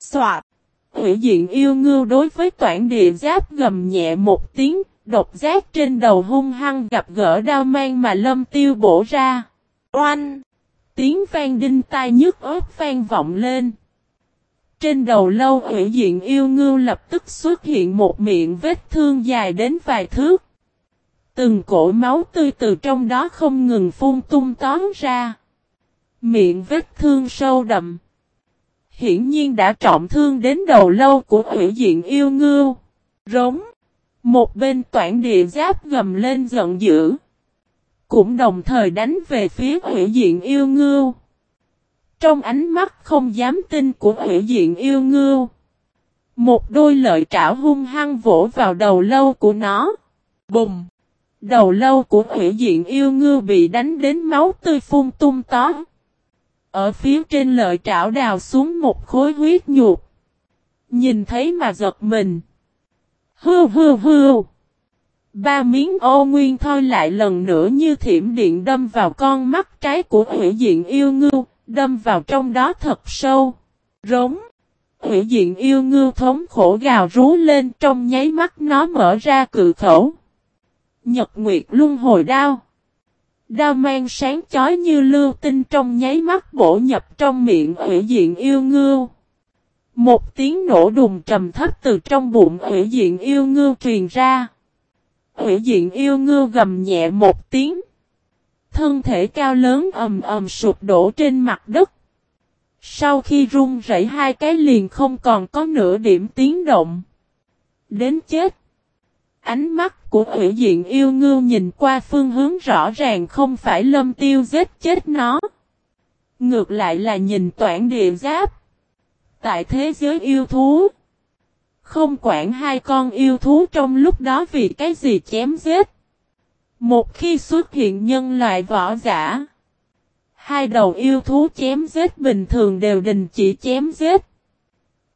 Xoạt. Hủy diện yêu ngưu đối với toản địa giáp gầm nhẹ một tiếng, độc giác trên đầu hung hăng gặp gỡ đao mang mà lâm tiêu bổ ra. Oanh! Tiếng vang đinh tai nhức ớt vang vọng lên. Trên đầu lâu hủy diện yêu ngưu lập tức xuất hiện một miệng vết thương dài đến vài thước. Từng cổ máu tươi từ trong đó không ngừng phun tung tóm ra. Miệng vết thương sâu đậm. Hiển nhiên đã trọng thương đến đầu lâu của hủy diện yêu ngưu. Rống. Một bên toản địa giáp gầm lên giận dữ. Cũng đồng thời đánh về phía hủy diện yêu ngưu. Trong ánh mắt không dám tin của hữu diện yêu ngưu. Một đôi lợi trảo hung hăng vỗ vào đầu lâu của nó. Bùng! Đầu lâu của hữu diện yêu ngưu bị đánh đến máu tươi phun tung tó. Ở phía trên lợi trảo đào xuống một khối huyết nhuột. Nhìn thấy mà giật mình. Hư hư hư. Ba miếng ô nguyên thôi lại lần nữa như thiểm điện đâm vào con mắt trái của hữu diện yêu ngưu, đâm vào trong đó thật sâu. Rống. Hủy diện yêu ngư thống khổ gào rú lên trong nháy mắt nó mở ra cự khẩu. Nhật Nguyệt luân hồi đao. Đao mang sáng chói như lưu tinh trong nháy mắt bổ nhập trong miệng hủy diện yêu ngư. Một tiếng nổ đùng trầm thấp từ trong bụng hủy diện yêu ngư truyền ra. Hủy diện yêu ngư gầm nhẹ một tiếng. Thân thể cao lớn ầm ầm sụp đổ trên mặt đất. Sau khi rung rẩy, hai cái liền không còn có nửa điểm tiếng động. Đến chết. Ánh mắt của hủy diện yêu ngưu nhìn qua phương hướng rõ ràng không phải lâm tiêu giết chết nó. Ngược lại là nhìn toản địa giáp. Tại thế giới yêu thú. Không quản hai con yêu thú trong lúc đó vì cái gì chém giết. Một khi xuất hiện nhân loại võ giả. Hai đầu yêu thú chém giết bình thường đều đình chỉ chém giết.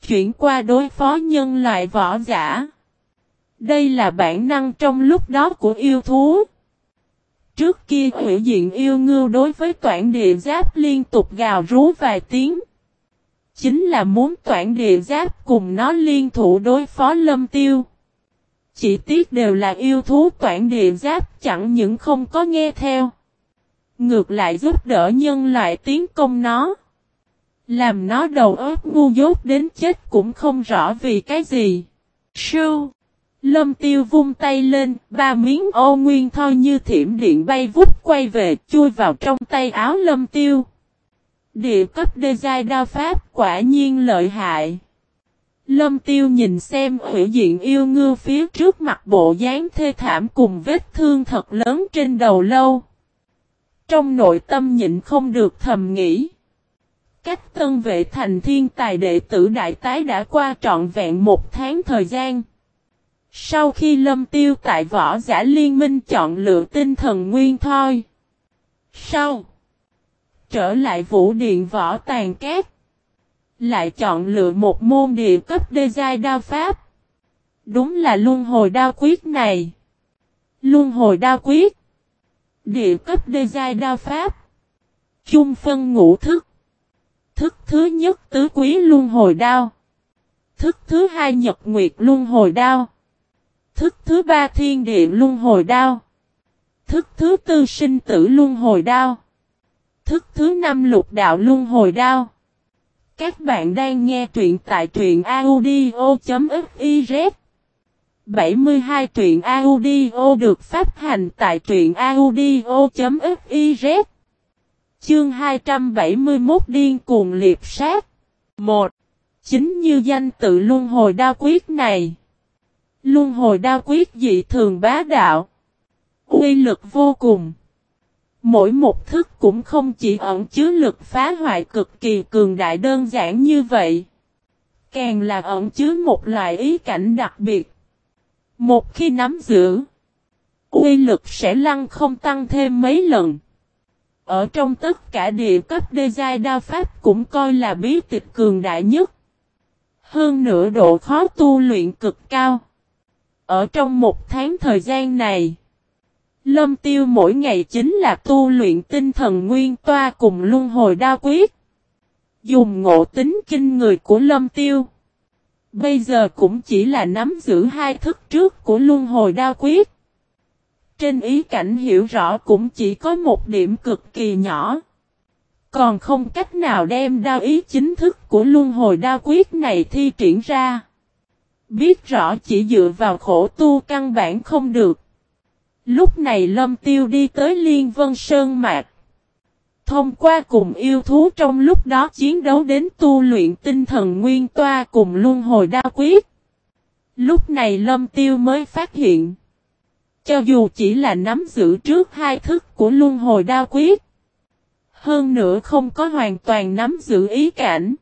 Chuyển qua đối phó nhân loại võ giả. Đây là bản năng trong lúc đó của yêu thú. Trước kia hủy diện yêu ngưu đối với toản địa giáp liên tục gào rú vài tiếng. Chính là muốn toản địa giáp cùng nó liên thủ đối phó lâm tiêu. Chỉ tiếc đều là yêu thú toản địa giáp chẳng những không có nghe theo. Ngược lại giúp đỡ nhân loại tiến công nó. Làm nó đầu óc ngu dốt đến chết cũng không rõ vì cái gì. Sưu. Lâm tiêu vung tay lên, ba miếng ô nguyên thoi như thiểm điện bay vút quay về, chui vào trong tay áo lâm tiêu. Địa cấp đê giai đao pháp quả nhiên lợi hại. Lâm tiêu nhìn xem hủy diện yêu ngư phía trước mặt bộ dáng thê thảm cùng vết thương thật lớn trên đầu lâu. Trong nội tâm nhịn không được thầm nghĩ. Cách tân vệ thành thiên tài đệ tử đại tái đã qua trọn vẹn một tháng thời gian. Sau khi lâm tiêu tại võ giả liên minh chọn lựa tinh thần nguyên thôi. Sau. Trở lại vũ điện võ tàn két. Lại chọn lựa một môn địa cấp đê giai đao pháp. Đúng là luân hồi đao quyết này. Luân hồi đao quyết. Địa cấp đê giai đao pháp. Chung phân ngũ thức. Thức thứ nhất tứ quý luân hồi đao. Thức thứ hai nhật nguyệt luân hồi đao. Thức thứ ba thiên địa luân hồi đao. Thức thứ tư sinh tử luân hồi đao. Thức thứ năm lục đạo luân hồi đao. Các bạn đang nghe truyện tại truyện audio.fiz 72 truyện audio được phát hành tại truyện audio.fiz Chương 271 điên cuồng liệp sát. 1. Chính như danh tự luân hồi đao quyết này. Luân hồi đao quyết dị thường bá đạo, uy lực vô cùng. Mỗi một thức cũng không chỉ ẩn chứa lực phá hoại cực kỳ cường đại đơn giản như vậy. Càng là ẩn chứa một loại ý cảnh đặc biệt. Một khi nắm giữ, uy lực sẽ lăng không tăng thêm mấy lần. Ở trong tất cả địa cấp đê giai đa pháp cũng coi là bí tịch cường đại nhất. Hơn nữa độ khó tu luyện cực cao. Ở trong một tháng thời gian này, Lâm tiêu mỗi ngày chính là tu luyện tinh thần nguyên toa cùng luân hồi đa quyết. Dùng ngộ tính kinh người của lâm tiêu. Bây giờ cũng chỉ là nắm giữ hai thức trước của luân hồi đa quyết. Trên ý cảnh hiểu rõ cũng chỉ có một điểm cực kỳ nhỏ. Còn không cách nào đem đao ý chính thức của luân hồi đa quyết này thi triển ra. Biết rõ chỉ dựa vào khổ tu căn bản không được. Lúc này Lâm Tiêu đi tới Liên Vân Sơn Mạc. Thông qua cùng yêu thú trong lúc đó chiến đấu đến tu luyện tinh thần nguyên toa cùng luân hồi đa quyết. Lúc này Lâm Tiêu mới phát hiện. Cho dù chỉ là nắm giữ trước hai thức của luân hồi đa quyết. Hơn nữa không có hoàn toàn nắm giữ ý cảnh.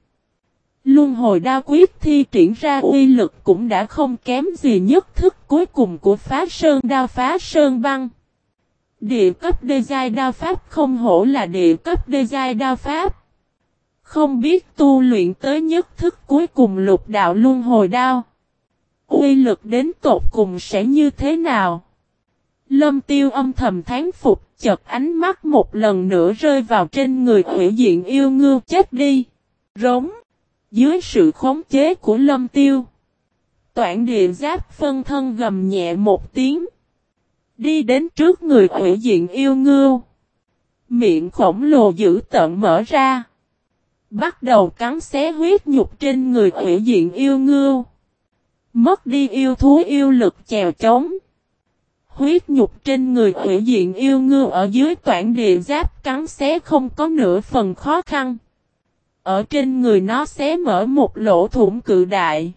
Luân hồi đa quyết thi triển ra uy lực cũng đã không kém gì nhất thức cuối cùng của phá sơn đao phá sơn băng. Địa cấp đê giai đao pháp không hổ là địa cấp đê giai đao pháp. Không biết tu luyện tới nhất thức cuối cùng lục đạo luân hồi đao. Uy lực đến tột cùng sẽ như thế nào? Lâm tiêu âm thầm tháng phục chật ánh mắt một lần nữa rơi vào trên người hủy diện yêu ngư chết đi. Rống. Dưới sự khống chế của lâm tiêu. Toản địa giáp phân thân gầm nhẹ một tiếng. Đi đến trước người hủy diện yêu ngưu. Miệng khổng lồ dữ tận mở ra. Bắt đầu cắn xé huyết nhục trên người hủy diện yêu ngưu. Mất đi yêu thú yêu lực chèo chống. Huyết nhục trên người hủy diện yêu ngưu ở dưới toản địa giáp cắn xé không có nửa phần khó khăn. Ở trên người nó xé mở một lỗ thủng cự đại.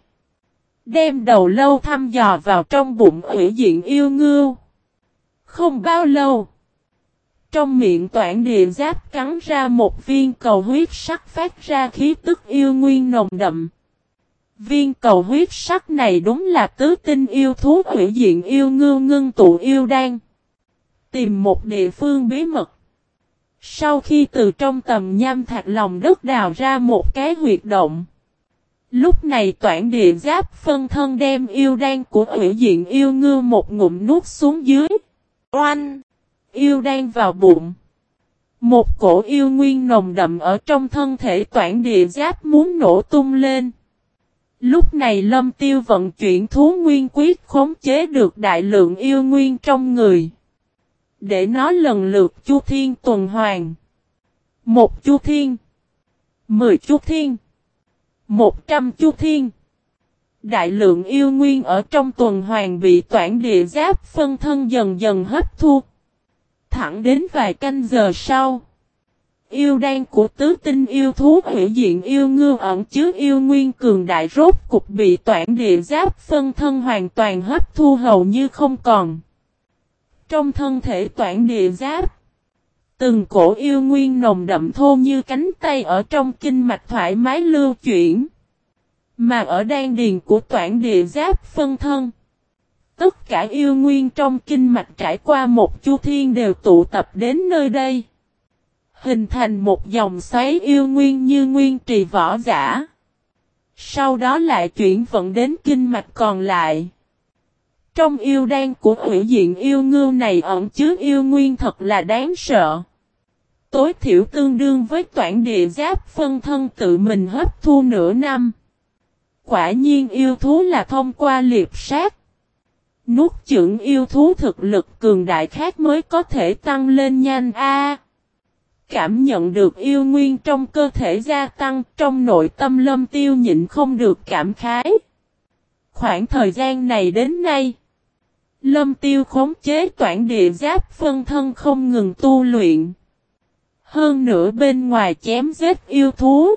Đem đầu lâu thăm dò vào trong bụng hủy diện yêu ngưu. Không bao lâu. Trong miệng toản địa giáp cắn ra một viên cầu huyết sắc phát ra khí tức yêu nguyên nồng đậm. Viên cầu huyết sắc này đúng là tứ tinh yêu thú hủy diện yêu ngưu ngưng tụ yêu đan. Tìm một địa phương bí mật. Sau khi từ trong tầm nham thạch lòng đất đào ra một cái huyệt động. Lúc này toản địa giáp phân thân đem yêu đan của ủy diện yêu ngư một ngụm nuốt xuống dưới. Oanh! Yêu đan vào bụng. Một cổ yêu nguyên nồng đậm ở trong thân thể toản địa giáp muốn nổ tung lên. Lúc này lâm tiêu vận chuyển thú nguyên quyết khống chế được đại lượng yêu nguyên trong người. Để nó lần lượt chu thiên tuần hoàn. Một chu thiên. Mười chu thiên. Một trăm chu thiên. Đại lượng yêu nguyên ở trong tuần hoàn bị toản địa giáp phân thân dần dần hấp thu. Thẳng đến vài canh giờ sau. Yêu đan của tứ tinh yêu thú hủy diện yêu ngư ẩn chứa yêu nguyên cường đại rốt cục bị toản địa giáp phân thân hoàn toàn hấp thu hầu như không còn. Trong thân thể toản địa giáp, từng cổ yêu nguyên nồng đậm thô như cánh tay ở trong kinh mạch thoải mái lưu chuyển. Mà ở đan điền của toản địa giáp phân thân, tất cả yêu nguyên trong kinh mạch trải qua một chu thiên đều tụ tập đến nơi đây. Hình thành một dòng xoáy yêu nguyên như nguyên trì võ giả. Sau đó lại chuyển vận đến kinh mạch còn lại. Trong yêu đan của hủy diện yêu ngưu này ẩn chứa yêu nguyên thật là đáng sợ. Tối thiểu tương đương với toản địa giáp phân thân tự mình hấp thu nửa năm. Quả nhiên yêu thú là thông qua liệp sát. Nuốt chửng yêu thú thực lực cường đại khác mới có thể tăng lên nhanh a. Cảm nhận được yêu nguyên trong cơ thể gia tăng trong nội tâm lâm tiêu nhịn không được cảm khái. Khoảng thời gian này đến nay, lâm tiêu khống chế toản địa giáp phân thân không ngừng tu luyện. Hơn nữa bên ngoài chém giết yêu thú.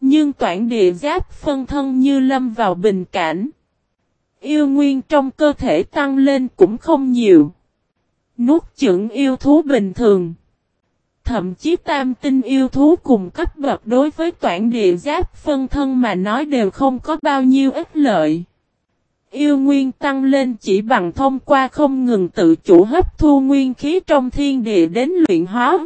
Nhưng toản địa giáp phân thân như lâm vào bình cảnh. Yêu nguyên trong cơ thể tăng lên cũng không nhiều. Nuốt chửng yêu thú bình thường. Thậm chí tam tinh yêu thú cùng cấp bậc đối với toản địa giáp phân thân mà nói đều không có bao nhiêu ích lợi. Yêu nguyên tăng lên chỉ bằng thông qua không ngừng tự chủ hấp thu nguyên khí trong thiên địa đến luyện hóa.